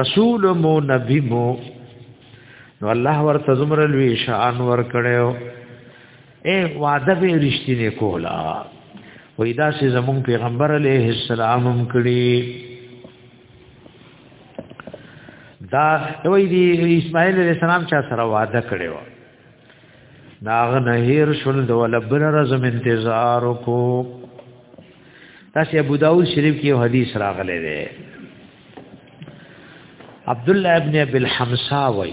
رسول مو نبی مو نو الله ورته زمره لوی شان ور کړو اے وعده به رښتینه کولا وې دا چې زمون پیغمبر علیه السلام هم کړی دا وې دی اسماعیل علیہ السلام چا سره وعده کړی و ناغ نهیر شول د ولبر رزم انتظار کو تاسو ابو داود شریف کې حدیث راغلی دی عبد الله ابن ابي الحمصا وای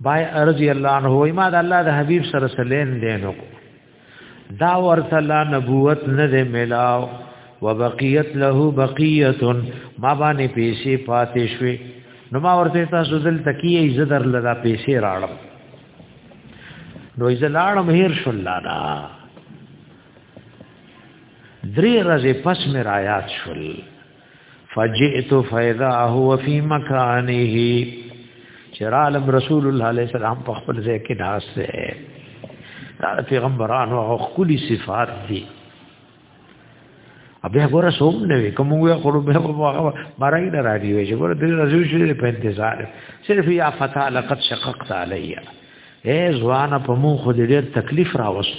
بای رضی الله عنه وای ما د الله د حبیب سره سلین دینو دا ورته لا نبوت نه دی ملاو وبقیت له بقیه ما باندې پیسې پاتې شوې نو ما ورته تاسو دل تکیه عزت لدا پیسې راړم نو عزت لاړم هیر شول لاړه درې ورځې پس مې رايات شول فجئت فاذا هو في مكانه چرالم رسول الله عليه السلام په خپل ځای کې ناس دی دا پیغمبرانو او خولي صفات دي بیا ګوره سوم نه وي کوم یو خړو به مرای نه راځي وي چې ګوره دې راځي چې په انتظار صرف یا فتا لقد شققت علیا اے ځوان په مو خو دې ډېر تکلیف راوست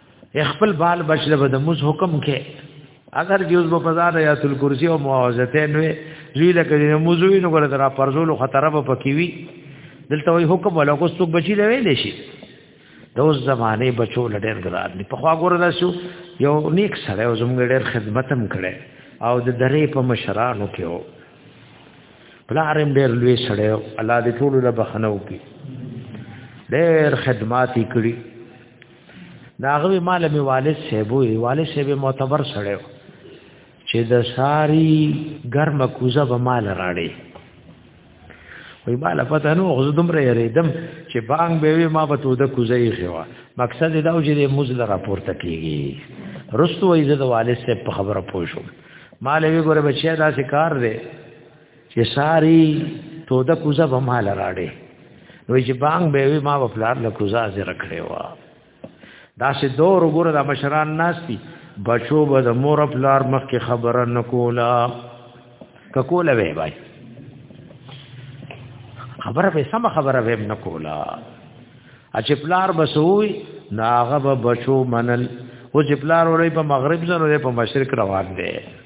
خپل بال بچله به د موز حکم کې اگر جوز په بازار یا تل کرسی او معاوضته نوې زوی لکه د موزوی نو ګره درا پرزولو خطر به پکې وي دلته وي حکم ولا کو څوک بچی لوي لشي د اوس زمانه بچو لډر ګران دي په خوا ګور داسو یو نیک سره او زموږ ډېر خدمتم کړي او د درې په مشرانو کې و پلارم ډېر لوی سره الله دې ټول له بخنو کې ډېر خدماتي کړی دا غوی مال می والد صاحب وی والد صاحب معتبر سره چې د ساری ګرم کوزه به مال راړي وی مال پته نو غزو دومره یریدم چې بانګ به وی ما به تو د کوزه یې خوا مقصد دا و چې د مزل راپورته کیږي رستو وی زه د والد صاحب په خبره پوه شوم مال وی ګوره بچیا دا کار دی چې ساری تو د کوزه به مال راړې نو چې بانګ به وي ما په پلار له کوزه زر کړې وا دا سه دور وګوره د مشران ناشتي بچو به د مور پلار مخ کې خبره نکولا ککولا وې بای خبره به سم خبره وې نکولا اچې پلار بسوي ناغه بچو منل او چې پلار ورې په مغرب زره په مشرق روان دي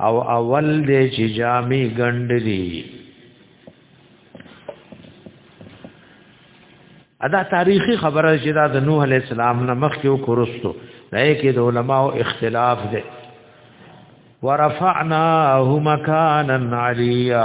او اول دې چې جامې ګند دي ادا تاریخی خبره چې دا د نوح علی السلام نه مخکې او کورستو دا کې د علماو اختلاف دی ورفعناه مکانا علیا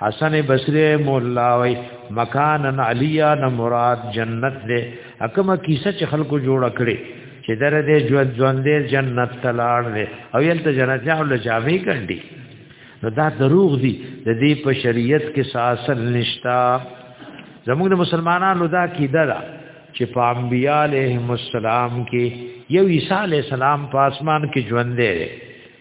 حسن بصری مولا وی مکان علیا نه مراد جنت دے اکما کیسه چې خلکو جوړ کړي چې در دې ژوند ژوند دې جنت تلاړ دې او یلته جنت نه ول جامې کړي نو دا دروغ دي د دې په شریعت کې ساسل نشتا زموږ د مسلمانانو دا کیده ده چې په انبیاء علیهم السلام کې یو عیسی علی السلام په اسمان کې ژوند دی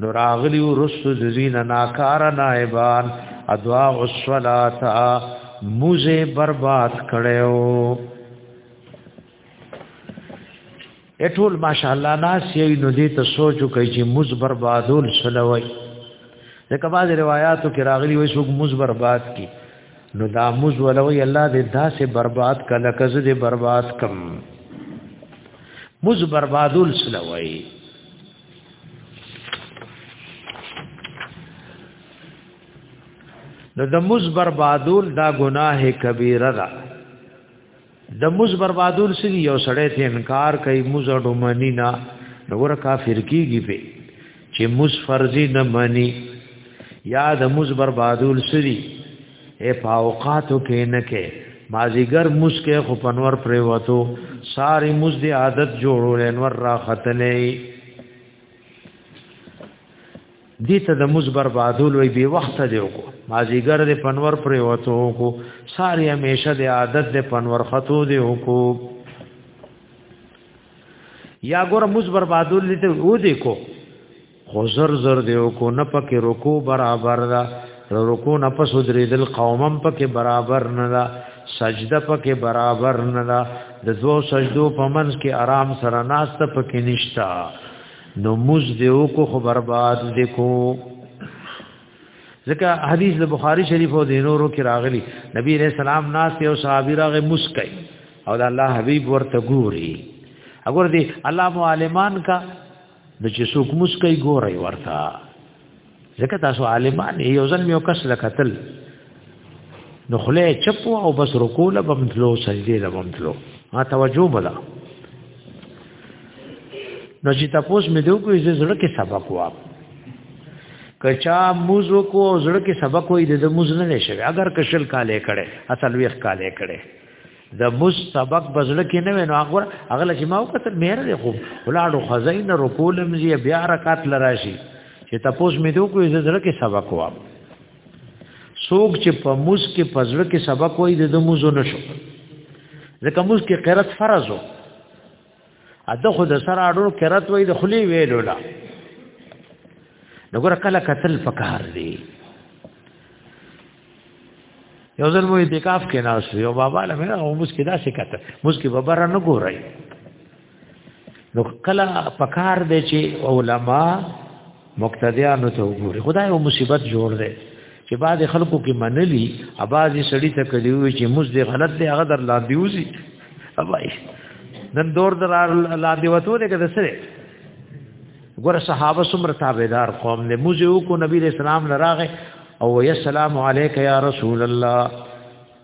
نو راغلی رسو ذین ناکار نائبان ادوا الصلات موزه برباد کړو اټول ماشاءالله ناس یې نو دې ته سوچو کوي چې موز بربادول سلوي ځکه بعض روایتو کې راغلي وي څوک موز برباد کی نو دا موز ولوي الله دې داسې برباد کله کزه دې برباد کم موز بربادول سلوي نو د مز بربادول دا گناه کبیره ده د مز بربادول سړي یو سړی ته انکار کوي مز اډو منی نه نور کافر کیږي په چې مز فرضي نه منی یا د مز بربادول سړي اے پاوقاتو کې نه کې مازیګر مسکه خو پنور پرې وته ساری مز دی عادت جوړول انور را ختلې دې ته د مز بربادول وي به وخت دی کو مازیګر دې پنور پرې وته کو ساری همیشه د عادت دې پنور خطو دی کو یا ګور مز بربادول دې ته و دې کو خو زر زر دی او کو نه پکې رکو برابر ده رکو نه پس درېدل قومم پکې برابر نه ده سجده پکې برابر نه ده د دوو سجدو په منځ کې آرام سره ناشته پکې نشتا نو موز دیو کو خو برباد دیکو ځکه حدیث د بخاری شریف او د نورو کې راغلی نبی رسول سلام ناس یو صحابي راغی مسکای او د الله حبیب ورته ګوري اگر دی الله معلمان کا د چې څوک مسکې ګوري ورته ځکه تاسو عالمان یو ځل میو کس لکتل نو خله چپ او بس رکوع له بمتلو سجدي له بمتلو ما توجه بلا نو چې تاسو مې دوی کوی زړه کې سبق واب کچا موزو کو زړه کې سبق وې د موز نه نشوي اگر کشل کالې کړي اصل ویخ کالې کړي د مز سبق بزړه کې نه وینو هغه هغه چې ما وکړ مهر دی خو ولاړو خزاین رکولم زی بیا رکعت لراشي چې تاسو مې دوه کوی زړه کې سبق وا سوق چې په مز کې پزړه کې سبق وای د مزو نشو ځکه مز کې قرات فرض وو اته خو د سره اړو کرت وای د خلی ویلو لا نګور کله قتل فکر دی یو ځل مو اعتکاف کې ناس یو بابا له مې او مسکی دا څه کته مسکی بابا را نه ګورای نو کله فکر دی چې علما مقتدیانو ته وګوري خدای او مصیبت جوړ دی چې بعد خلکو کې منلی اباځي سړی ته کړي وي چې موږ دې غلط دی هغه در لاندې وزي ابای نن دور در لاندې وته دې کده سره ګور صحابه سمر تابعدار قوم دې موږ یو کو نبی رسول الله لراغه او یا سلام علیک یا رسول الله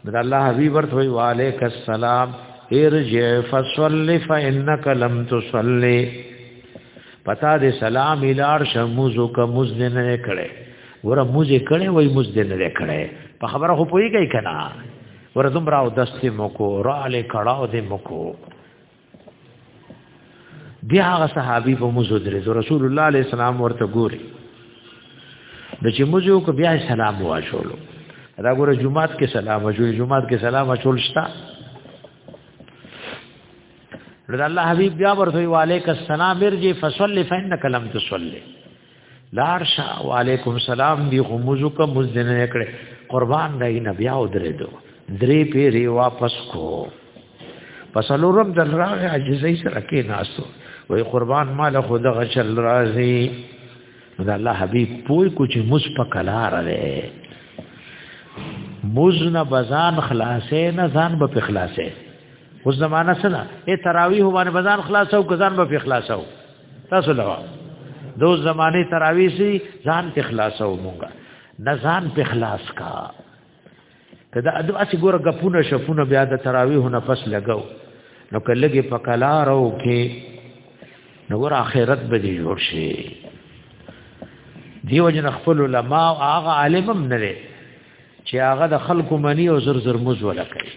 د الله حبیب ورته وی وعلیک السلام ارجع فصلی فانک لم تصلی پتا دې سلام الار شموزو کا مزن نه کړي ور موزه کړي وای مزن نه کړي په خبره خو پوي کوي کنه ور دومره او دستې مکو را لې کړهو دې مکو بیا هغه صحابي په موزو درې رسول الله عليه السلام ورته ګوري د چې موزو کو بیا سلام واشولو دا ګوره جمعات کې سلام واشول جمعات کې سلام واشول شتا رضا الله حبيب بیا ورته وعليك السلام ارجي فصلي فانك لم تصلي لار شا وعلیکم سلام دی خو موزو کا مزدنه نکړه قربان دای نه بیا ودرې دو درې پیری واپس کو پسلورم دل راغ عجزی سره کې ناسو وای قربان مال خود غشل راځي دا الله حبیب پوی کو چې مس په کلار لري مزن بزان خلاصې نه ځان به په خلاصې اوس زمانہ سره اے تراویح باندې بزان خلاصو کزان به په خلاصو تاسو لوا دو زمانه تراوی سي ځان په خلاصو مونږه نه ځان په خلاص کا کدا ادو اسی ګور غپونه شفونه بیا د تراویح نه پس لګاو نو کلهږي په کلارو کې نو ور اخرت به دی جوړ شي دیو جن خپل علماء او هغه عالمم نه لري چې هغه د خلکو منی او زر زر مز ولا کوي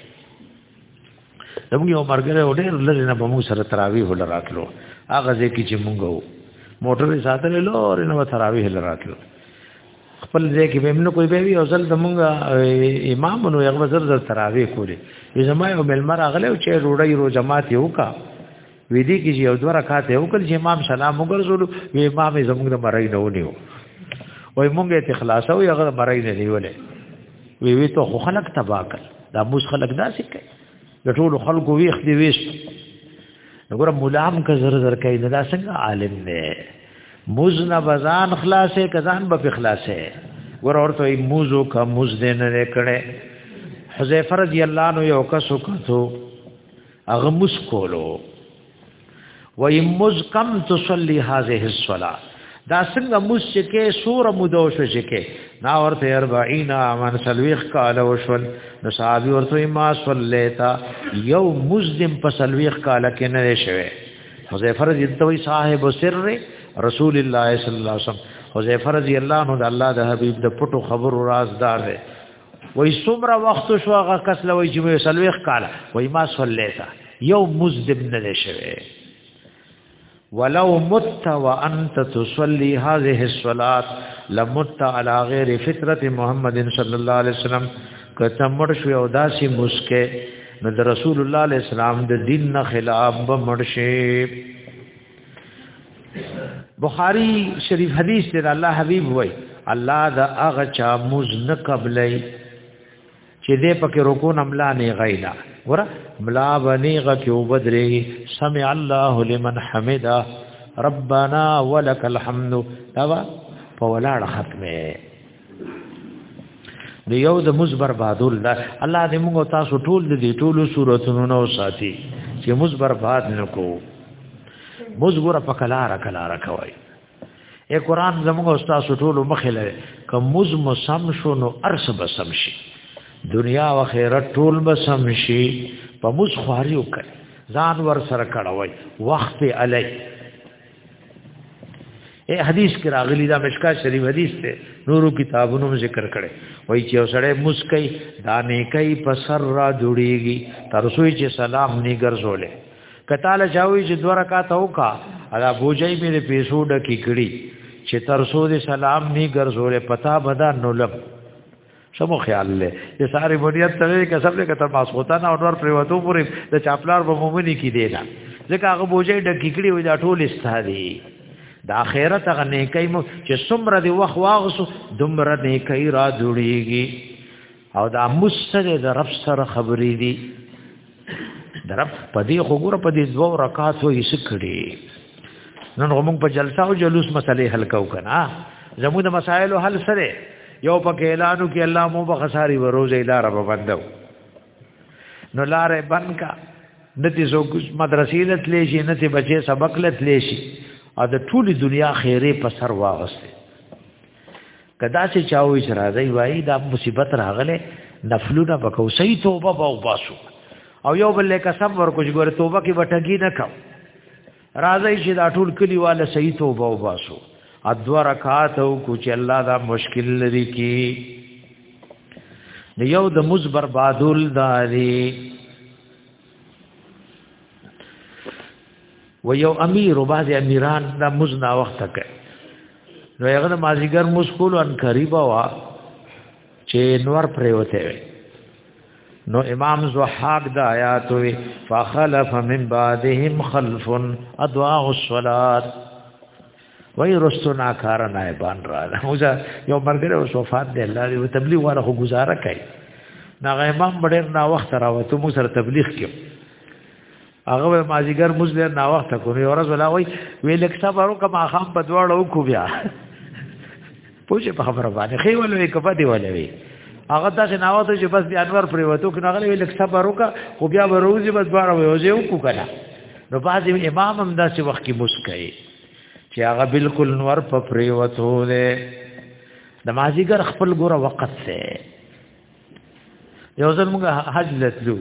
زموږ یو مرګره او ډېر لري نه په موږ سره تراویح لراتلو هغه ځکه چې موږ وو موټر یې ساتلې لور نه تراویح لراتلو خپل ځای کې به موږ کوی به یو ځل زموږ امام نو یو ځل زر تراویح کولې زما یو ملمر اغله چې روړی رو جماعت یو کا وې دې کې یو دوه رکعات یو کل چې امام سلام وګرځول وې امام زموږ نه مرای نه ونیو وې مونږه ته خلاصو یې هغه مرای نه نیولې وې وې ته خو خلق تبا کړ دا موس خلق داسې کوي د ټولو خلکو ویخ دی ویش وګوره مولا هم که زر زر کوي دا څنګه عالم دی موز نه بزان خلاصې کزان به خلاصې ګور اورته ای موزو کا موز دې نه کړي حذیفه رضی الله عنه یو کس وکړو هغه مسکولو و یمز کم تصلی هذه الصلاه دا څنګه مس چې کې سور مودو شو چې کې نا ورته 40 امن سلويخ کاله وشول نو صحابي ورته ما صلیتا یو مزدم په سلويخ کاله کې نه شوي حذیفه رضی الله عنه صاحب سر رسول الله صلی الله علیه وسلم حذیفه رضی الله عنه د الله د حبیب د پټو خبرو رازدار دی وای څومره وخت شو هغه کس لوي چې مې سلويخ کاله وای ما صلیتا یو مزدم نه شوي ولو مت وانت تصلي هذه الصلاه لمت على غير فطره محمد صلى الله عليه وسلم کته مړ شو او داسي مسکه نو رسول الله عليه السلام د دین نه خلاف به مړ شي بخاری شریف حدیث دی الله حبیب وای الله دا هغه چا موز نه قبلای چې دې پکې رکو نملا نه غیلا ور ملا بنی غکیو بدرې سمع الله لمن حمدا ربنا ولك الحمد دا په ولاړه ختمه نو یو د مز بربادول دا الله دې موږ تاسو ټول دې ټول صورتونو نو ساتي چې مز برباد نکو مز ګور په کلار کلار کوي اے قران زموږ تاسو ټول مخې لري کوم مز مو سم شو نو ارس به سم شي دنیا او خیرت ټول به سم شي په مز خواري وکړي ځان ور سره کړوي وخت علي اے حدیث کې راغلی دا مشکا شریف حدیث ته نورو کتابونو ذکر کړي وای چې اوسړه مسکای دا نه کوي په سر را جوړیږي تر سوی چې سلام نه ګرځولې کتاله چاوي چې دوه رکعات وکا ادا بوجای مې پیسو ډکی کړي چې تر سو دې سلام نه ګرځولې پتا بدا نولب سمو خیال له چې ساری بنیاد ته کې سب له کتر پاس ہوتا نه اور پر وته پورې د چاپلار په مومنی کې دی نه ځکه هغه بوجي د کیکړي وي دا ټول استادي د اخرت هغه نیکي مو چې څومره دی وخت واغسو دومره نیکي را جوړيږي او دا مسره د رب سره خبرې دي درف په دې خو ګور په دې دوه رکعاتو یې سکړي نن موږ په جلسه او جلوس مسلې حل کو کنه زموږ د مسائل حل سره یو پکې اعلانو کې الله مو به خساری وروزه اداره به بندو نو لارې بند کا نتی زو مدرسې لتلې شي نتی بچي سبق لتلې شي او د ټولي دنیا خیره په سر واغسته کدا چې چاوي چې راځي وای دا مصیبت راغله نفلونه وکاو سي توبه به وباسو او یو بل له قسم ورکو چې ګوره توبه کې وټګي نه کاو راځي چې دا ټول کلیواله سي توبه وباسو ادو رکعات او کو چې الله دا مشکل لري کې یو د مز بربادول داري و یو امیر او بعض امیران دا مزنا وخت کوي نو هغه د مازیګر مشکول ان قریبا وا چې نور پریوته وي نو امام زحاق د آیات وی فخلف من بعدهم خلف اضاع الصلاه وای رستو ناکار نایبان را موزه یو مرګره اوس وفات دی الله دې تبلیغ واره خو گزاره کوي نا امام ډېر نا وخت راوته مو سره تبلیغ کړو هغه به مازیګر موږ له نا وخت کوم یو ورځ ولا وای وی لکسا بارو کما خام په دواړه وکو بیا پوجي په خبره باندې خې ولوي کپا دی ولوي هغه تاسو نا وخت چې بس بیا انور پرې وته کنه هغه وی لکسا بارو کا خو بیا وروزي بس دواړه وځي وکو کنه نو باز امام هم داسې وخت کې مسکای چې هغه بالکل نور په پرې وته ده د مازیګر خپل ګوره وخت سره یو ځل موږ حج لتلو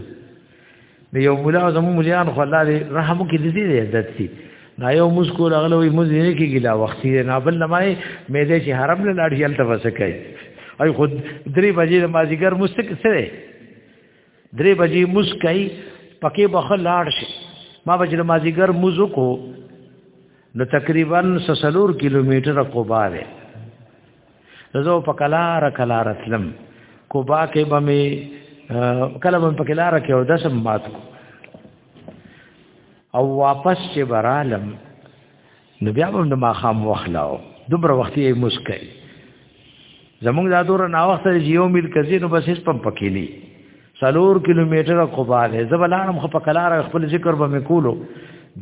د یو مولا زمو مليان خو الله دې رحم کې دې دې عزت سي نا یو مسکو راغله وي مز نه کېږي لا وخت یې نه بل لمای مې دې چې حرم له لاړ یل تفسکای ای خود درې بجې د مازیګر مستک سره درې بجې مسکای پکې بخل لاړ شي ما بجې د مازیګر مزو کو نو تقریبا 60 کیلومتر قبا ده زه په کلار کلار اسلم کو با کې به می کله به په کلار کې او دسم مات کو او واپس چې برالم نو بیا به ما خام وخلاو دوبره وخت یې مسکای زمونږ دا دور نه وخت یو میل کزي نو بس هیڅ پم پکې نه سلور کیلومتر قبا ده زبلانم خو په کلار خپل ذکر به میکولو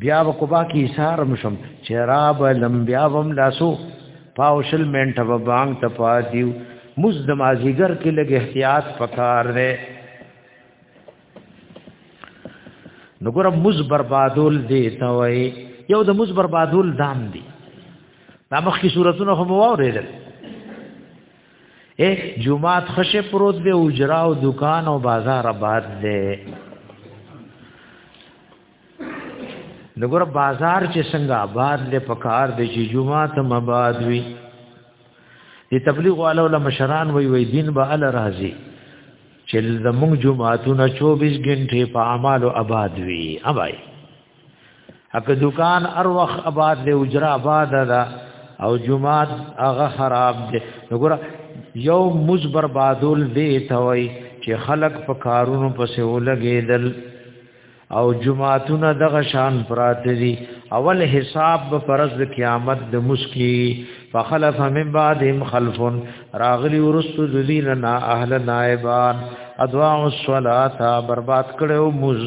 بیا و قبا کی سار مشم چراب لم بیا وم لاسو پاوشل منټ و بانګ تپا دیو مز د مازیګر کې لګ احتیاط پکار ده نګور مز بربادول دی تا وای یو د مز بربادول دام دی دا مخکې صورتونه هم واورېدل اے جمعات خشه پروت دی اجرا او دکان او بازار آباد دی دغه بازار چې څنګه آباد دی په کار دی چې جمعات هم آباد وي دی تبلیغ والو له مشران وی وی دین به ال راضي چې زموږ جمعاتونه 24 غنټه په اعمالو آباد وي اوبای اګه دکان ار وخت آباد دی اجرا آباد ده او جمعات هغه خراب دی وګوره یو مز بربادول دی توي چې خلق په کارونو پسې ولګېدل او جمعاتونه دغه شان پراته دي اول حساب به فرض د قیامت د مسکی فخلف من بعدهم خلف راغلی ورست ذلیلنا اهل نائبان ادواع الصلاه برباد کړو مز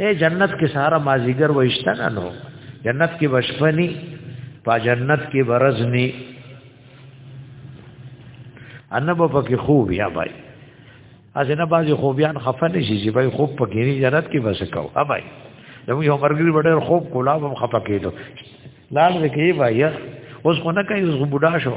اے جنت کې سارا مازیګر وښته نه نو جنت کې بشپنی په جنت کې برزنی انبو پکې خوب یا بای ازنه بازي خوبيان خفه نشي چې بای خوب پکې نه جنت کې بس کاو ابای زموږ یو مرګري وړه خوب کولا هم خفه کېدو لال دې کې بای اوس کو نه کوي اوس بوډا شو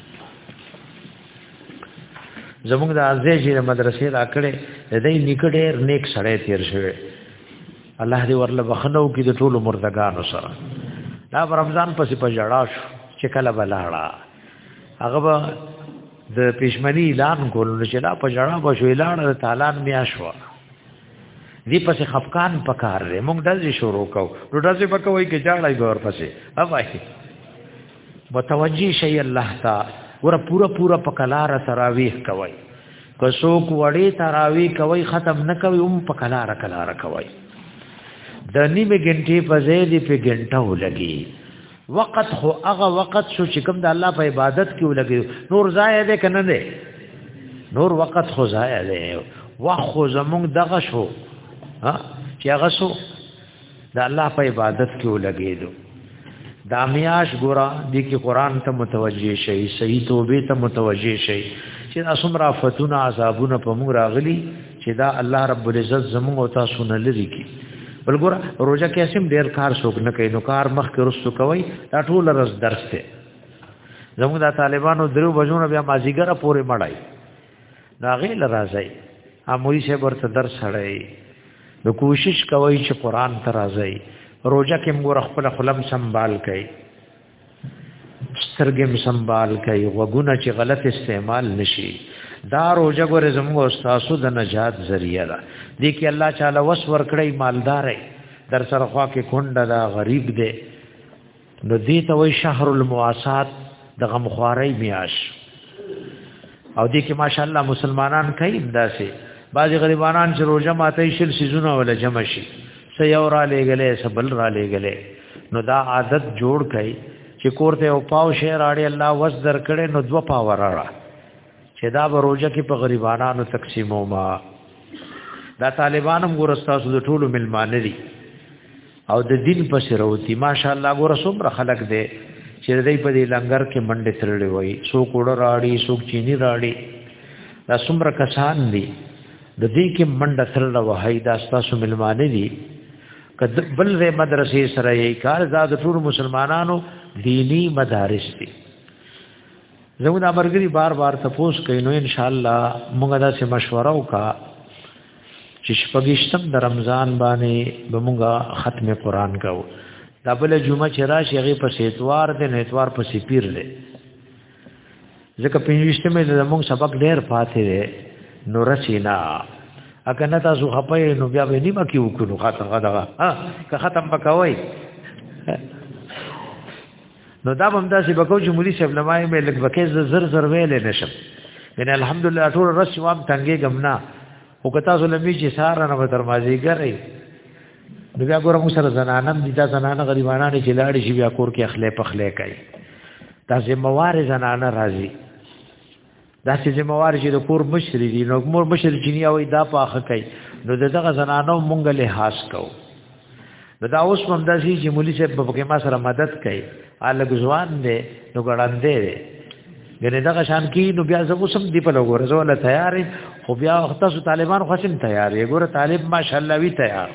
زموږ د ازې چې مدرسې را کړې د دې نکړې نیک سړی تیر شوی الله دې ورله بخنو کې د ټولو مردگانو سره دا رمضان پسې په جړا شو چې کله بلاړه هغه به د پښمنی اعلان کول نو چې دا په جړا به شو اعلان د تالان میا شو دې پسې خفقان پکار لري موږ دځې شروع کو نو دځې پکوي کې جړای به ور پسې اوبای متوجی شي الله تا ور پورا پورا په کلار تراویح کوي که څوک وړې تراوی کوي ختم نه کوي هم په کلار کلار کوي د نیمه ګنټې په ځای دی په ګنټه ولګي وقت خو هغه وقت شو چې کوم د الله په عبادت کې ولګي نور ضایع دی کنه دی نور وقت خو ضایع دی وخت خو زمونږ دغه شو ها چې هغه شو د الله په عبادت کې ولګېدو دا میاش ګورا د کی قران ته متوجه شي صحیح توبه ته متوجه شي چې اسمرا فتون عذابونه په موږ راغلي چې دا الله رب العزت زموږ او تاسو نه لري کی بل ګور روزه کې سم ډیر کار شوک نه کوي نو کار مخ کې رسو کوي دا ټول رس درس ته زموږ د طالبانو درو بجونه بیا مازیګره پورې مړای دا غي لرازي اموري شه ورته در سره نو کوشش کوي چې قران ته راځي روزه کې موږ خپل خلم سنبال کړي سترګم سنبال کړي وګونه چې غلط استعمال نشي دا روزه ګور زموږ استادو د نجات ذریعہ ده دې کې الله تعالی وس ور کړی مالدار در سره خوا کې کونډه دا غریب دی نو دې ته وای شهر المواسات د غمخواري میاش او دې کې ماشاءالله مسلمانان کوي داسې بعضی غریبانان چې روزه ماته شل سيزونه ولا جمع شي سې یو را لېګلې سبل را لېګلې نو دا عادت جوړ کړي چې کوړته او پاو شي راړي الله وس درکړې نو دو پاو راړه چې دا به روزه کې په غریبانو تقسیمو ما دا طالبانم ګورستا سود ټولو ملمانه دي او د دین په سروتی ماشاءالله ګور څومره خلق دی چې دای په دې لنګر کې منډه ترړې وای سو کوړ راړي سو چینی راړي دا څومره کسان دي د دې کې منډه ترړ وای دا ستاسو ملمانه دي کد بل ری مدرسې سره یې کار زاد ټول مسلمانانو دینی مدارس دي زموږ د امرګری بار بار تفوس کینو ان شاء الله موږ دا سه مشوره وکړه چې شپږشتم د رمضان باندې به مونږه ختم قران کاو دا بل جمعه چې راشي هغه په اتوار د اتوار په سپیر دی ځکه پنځشتمه د مونږ سبق ډیر پاتې دی نو رسینا اګه نه تاسو خپه نو بیا به نیمه کې وکړو خاطر غدغه ها که ختم پکوي نو دا هم دا چې بکو چې مولي صاحب لمای مې لګ بکې زر زر ویلې نشم یعنی الحمدلله ټول رس وام تنګې غمنا او کتا سو لمی چې سار نه تر مازی ګرې نو بیا ګورم سره زنانم دي دا زنانه غریبانه نه چې لاړ شي بیا کور کې اخلې پخلې کوي دا زموارې زنانه راځي دا چې زموار چې د کور مشر دي نو مور مشر جنی او دا پاخه کوي نو دغه زنانو مونږ له حاس کو نو دا اوس هم د سي جمهوریت صاحب په کې ما سره مدد کوي الګ ځوان دی نو ګړان دی ګنې دغه شان کې نو بیا زه اوس هم دی په لګور زه ولا تیار خو بیا وخت سو طالبان خوشم تیار یې ګوره طالب ماشاءالله وی تیار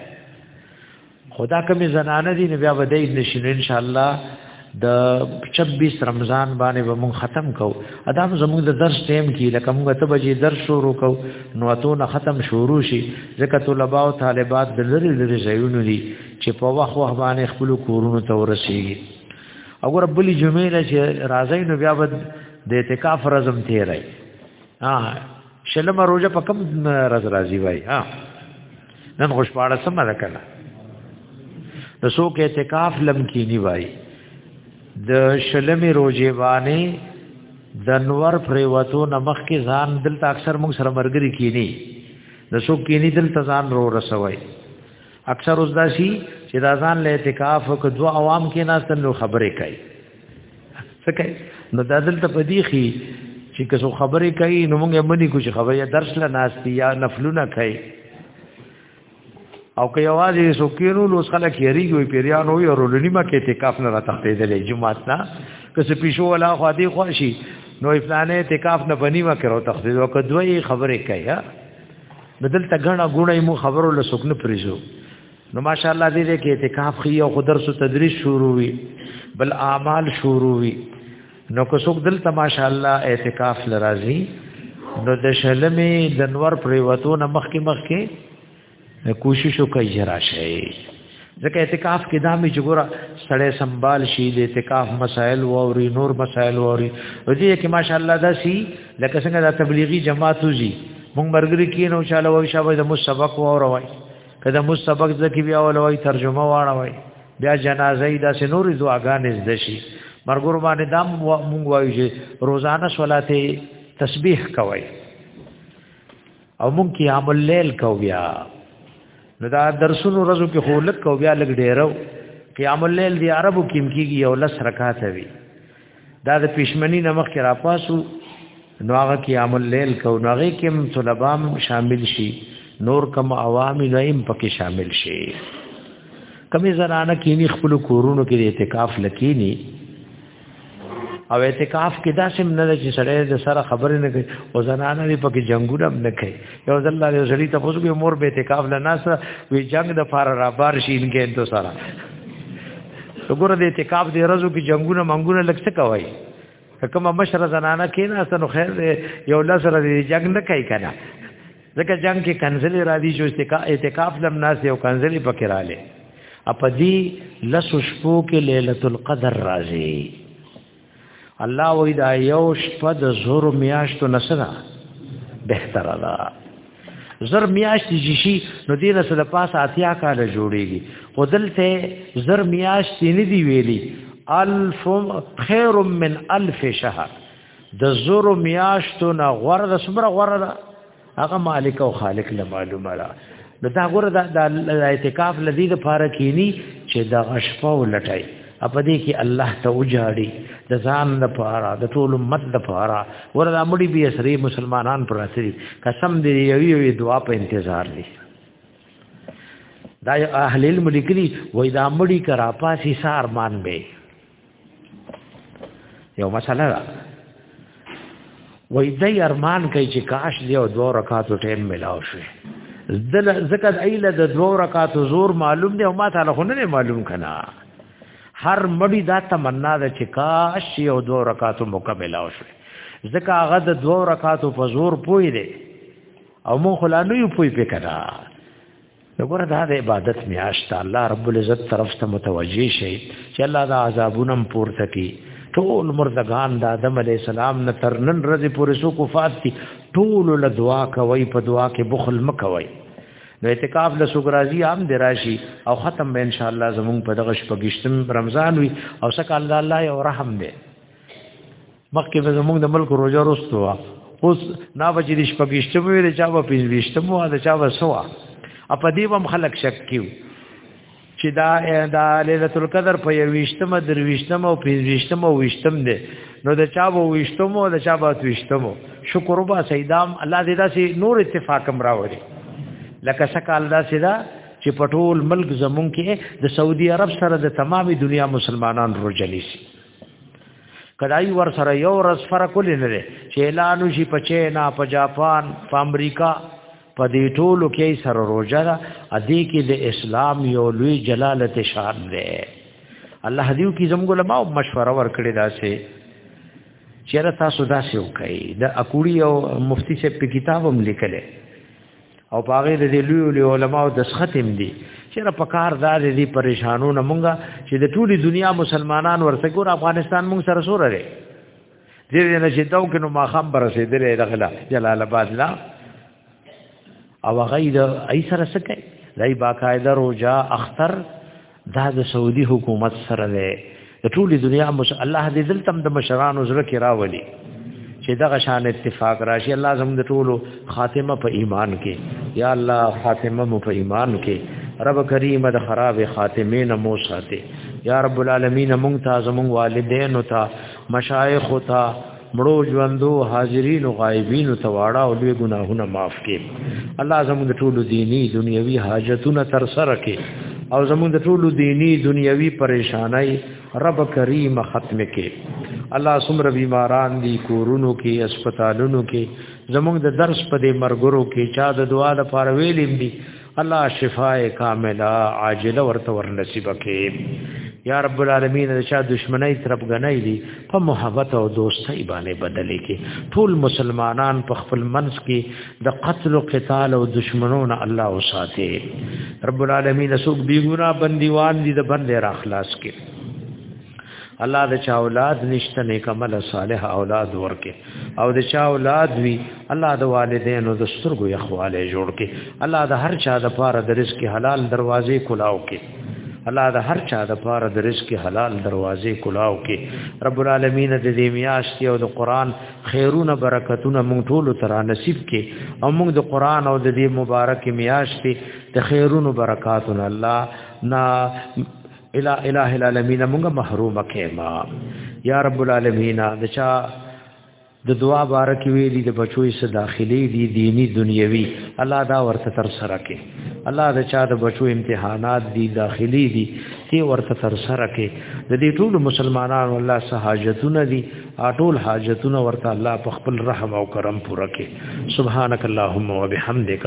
خدا کوم زنانه دي نو بیا به دای نشین ان شاء الله د 26 رمضان باندې به مون ختم کو ادا زموږ د درس ټیم کې لکه موږ ته بجې درس شروع کو نو اتو نه ختم شروع شي ځکه طلباء او طالبات د لری لری ځایونو دي چې په وخت وخت باندې خپل کورونو ته ورسیږي او رب لي جمعې نه چې راځي نو بیا به د اعتکاف رزم تیرای ها شلمه روزه په کوم رز راځي وای ها نن خوشپاړه سم ده کنه نو څوک اعتکاف لم کینی وای د شلمې روزه باندې د نور پریوتو نمخ کې ځان دلته اکثر موږ سره مرګري کینی د څوک کینی دلته ځان رو رسوي اکثر اوس داسي چې دا ځان له اعتکاف کو دوا عوام کې ناستن نو خبرې کوي څه کوي نو دا دلته پدیخي چې کسو خبرې کوي نو موږ منی کوم خبرې درس لا ناشتي یا نفلونه کوي او که یوازې سوکینو لوس خلک یریږي پیریان وي او رولنی ما کې اعتکاف نه راتختېدلې جمعات نه که څه پیشو ولا خو دې خوشي نو افلانې اعتکاف نه بنی ما کې راو تختېد او که دوی خبرې کوي بدل ته غنا غونې مو خبرو له سوکنه پریزو نو ماشاءالله دې دې کې اعتکاف خي او خو درس تدریس شروع وي بل اعمال شروع وي نو کو څوک دل تماشا الله اعتکاف لرازي نو د شلمې د نور پریوتو نه مخ کې مخ کې کوشش وکړي راشه ځکه اعتکاف کې دامي جګورا سړې سنبال شي د اعتکاف مسائل ووري نور مسائل ووري او دې کې ماشاءالله دا سي لکه څنګه دا تبلیغي جماعت وزي مونږ مرګري کې نو ان شاء الله وشابه د مو سبق ووروي کله مو سبق ځکه بیا ولوي ترجمه واړه وای بیا جنازه یې داسې نورې دعاګانې زده شي مرګور باندې دام مونږ وایو چې روزانه صلات تسبیح کوي او مونږ قیام الليل کو بیا نو دا درسونو ورځو کې خو لک کو بیا لګ ډیرو قیام الليل دی عربو کې کیږي او لس رکعات وي دا د پښمنی نمخ کې راپاسو نو هغه قیام الليل کو نو هغه کې طلبام شامل شي نور کم عوامي نیم پکې شامل شي کمی زنانه کینی خپل کورونو کې اعتکاف لکینی او اعتکاف کې داسې نه ده چې سړی د سره خبرې نه کوي او زنانه یې پکې جنگونه هم نه کوي یو ځل الله یو سړی ته پوښتنه مور به اعتکاف لناسه وی جنگ د فار را بار شي انګې تو سره وګوره د اعتکاف د ورځو کې جنگونه منګونه لږ څه کوي کوم مشره زنانه کینا سن خیر یو لسره دی جنگ نه کوي کنه ځکه جنگ کې کنزلی را دي جو اعتکاف لم ناس یو کنزلی پکې را لې اپدی لسو شپو کې ليله القدر راځي الله وی دا یو شپه د زور میاشتو نسره بهتره ده زر میاشت جشي نو دې له سره پاس اتیا کال جوړيږي خو دلته زر میاشت نه دی ویلي الف خير من الف شهر د زور میاشتو نه غوړه د صبر غوړه هغه مالک او خالق له معلومه را نو دا غره د اعتکاف لذي د پاره کینی چې د غشپو لټای په دې کې الله ته وجاړي د ځان د پاره د ټول امت د پاره وردا مړي بي اسري مسلمانان پر اسري قسم دې یوي یوي دعا په انتظار دي دا اهل علم لیکلي وای دا مړي کرا پاسي سار مان به یو مسله ده وای د ارمان کوي چې کاش دی او دوه رکعاتو ټیم ملاو شي دل زکد ایله د دوه رکعاتو زور معلوم دی او ما تعالی خو نه معلوم کنا هر مړی دا تمنا ده چې کاش یو دوه رکعاتو مکمل او شي زکه هغه د دوه رکعاتو په زور پوي دی او مون خلانو یو پوي پکړه وګوره دا د عبادت میاشت الله رب العزت طرف ته متوجي شي چې الله دا عذابونم پورته کی ټول مردگان د آدم علی السلام نه تر نن ورځې پورې سو کو فات دي ټول له دعا کوي په دعا کې بخل مکوي نو اعتکاف له سوګرازي عام دی راشي او ختم به ان شاء الله زمون په دغه شپږشتم رمضان وي او سکه الله الله یو رحم دی مخکې به زمونږ د ملک روزه رستو وا اوس نا بچی دې شپږشته وې د چا په پنځوشته مو د چا وسوا اپ دې هم خلک شک کیو چې دا دا ليله القدر په یوشتمه درويشتمه او پنځوشتمه او وشتم دې نو د چا وو وشتمو د چا به وشتمو شکر وبا سیدام الله دې دا سي نور اتفاق هم راوړي لکه سکال دا سیدا چې پټول ملک زمون کې د سعودي عرب سره د تمامي دنیا مسلمانان روزلي شي کدای ور سره یو ورځ فرق لري چې اعلان شي په چینا په جاپان په امریکا په دې ټولو کې سره روزه ده ادي کې د اسلام یو لوی جلالت شان دی الله دیو کې زموږ علماء مشوره ورکړي دا سه چیرې تاسو دا سه وکړي د اکوړي او مفتی سے په کتابم لیکلې او پاغه د لوی لوی علما او د ختم دي چیرې په کار دار دي پریشانو نه مونږه چې د ټولي دنیا مسلمانان ورته ګور افغانستان مونږ سره سره لري دې نه چې داو کې نو ما خام بر رسیدلې دغلا جلال آباد لا او غید ای سره سکه دای باقاعده روجا اختر دا د سعودي حکومت سره دی د ټولې دنیا مش الله دې دلته د مشرانو زړه کې راولي چې دغه شان اتفاق راشي الله زموږ د ټولو خاتمه په ایمان کې یا الله خاتمه مو په ایمان کې رب کریم د خراب خاتمه نه مو ساته یا رب العالمین مونږ ته زموږ والدین او ته مشایخ او ته مړو ژوندو حاضرینو غایبینو ته واړه او لوی ګناهونه معاف کړي الله زموږ د ټولو دینی دنیوي حاجتونه تر سره کړي او زموږ د ټولو دینی دنیوي پریشانای رب کریم ختم کړي الله سمره بیماران دي کورونو کې هسپتالونو کې زموږ د درس په دې مرګرو کې چا د دعا لپاره ویلیم دي الله شفاء کامله عاجله ورته ور نصیب کړي یا رب العالمین د چا دشمنی طرف غنای دي په محبت او دوستۍ باندې بدلې کې ټول مسلمانان په خپل منځ کې د قتل او قتال او دشمنونو الله او ساتي رب العالمین سوق بي ګنا بنديوان دي د بندې را خلاص کړي الله د چا اولاد نشته نیک عمل صالح اولاد ورکه او د چا اولاد وی الله د والدینو د سترګو یخواله جوړ کې الله د هر چا د پاره د رزق حلال دروازې کلاو کې الله د هر چا د پاره د رزق حلال دروازې کلاو کې رب العالمین د دې میاشتې او د قران خیرونه برکتونه مونږ ټول تر نصیب کې او مونږ د قران او د دې مبارک میاشتې د خیرونو برکاتونه الله نا الا اله العالمین موږ محروم کېما یا رب العالمین دچا د دعا بارک ویلی د بچوي سره داخلي دي دینی دنیوي الله دا ورته تر سره کې الله د چا د بچو امتحانات دي داخلي دي تی ورته تر سره کې د دې ټول مسلمانانو الله سه حاجتونه دي ټول حاجتونه ورته الله په خپل رحم او کرم پوره کې سبحانك اللهم وبحمدک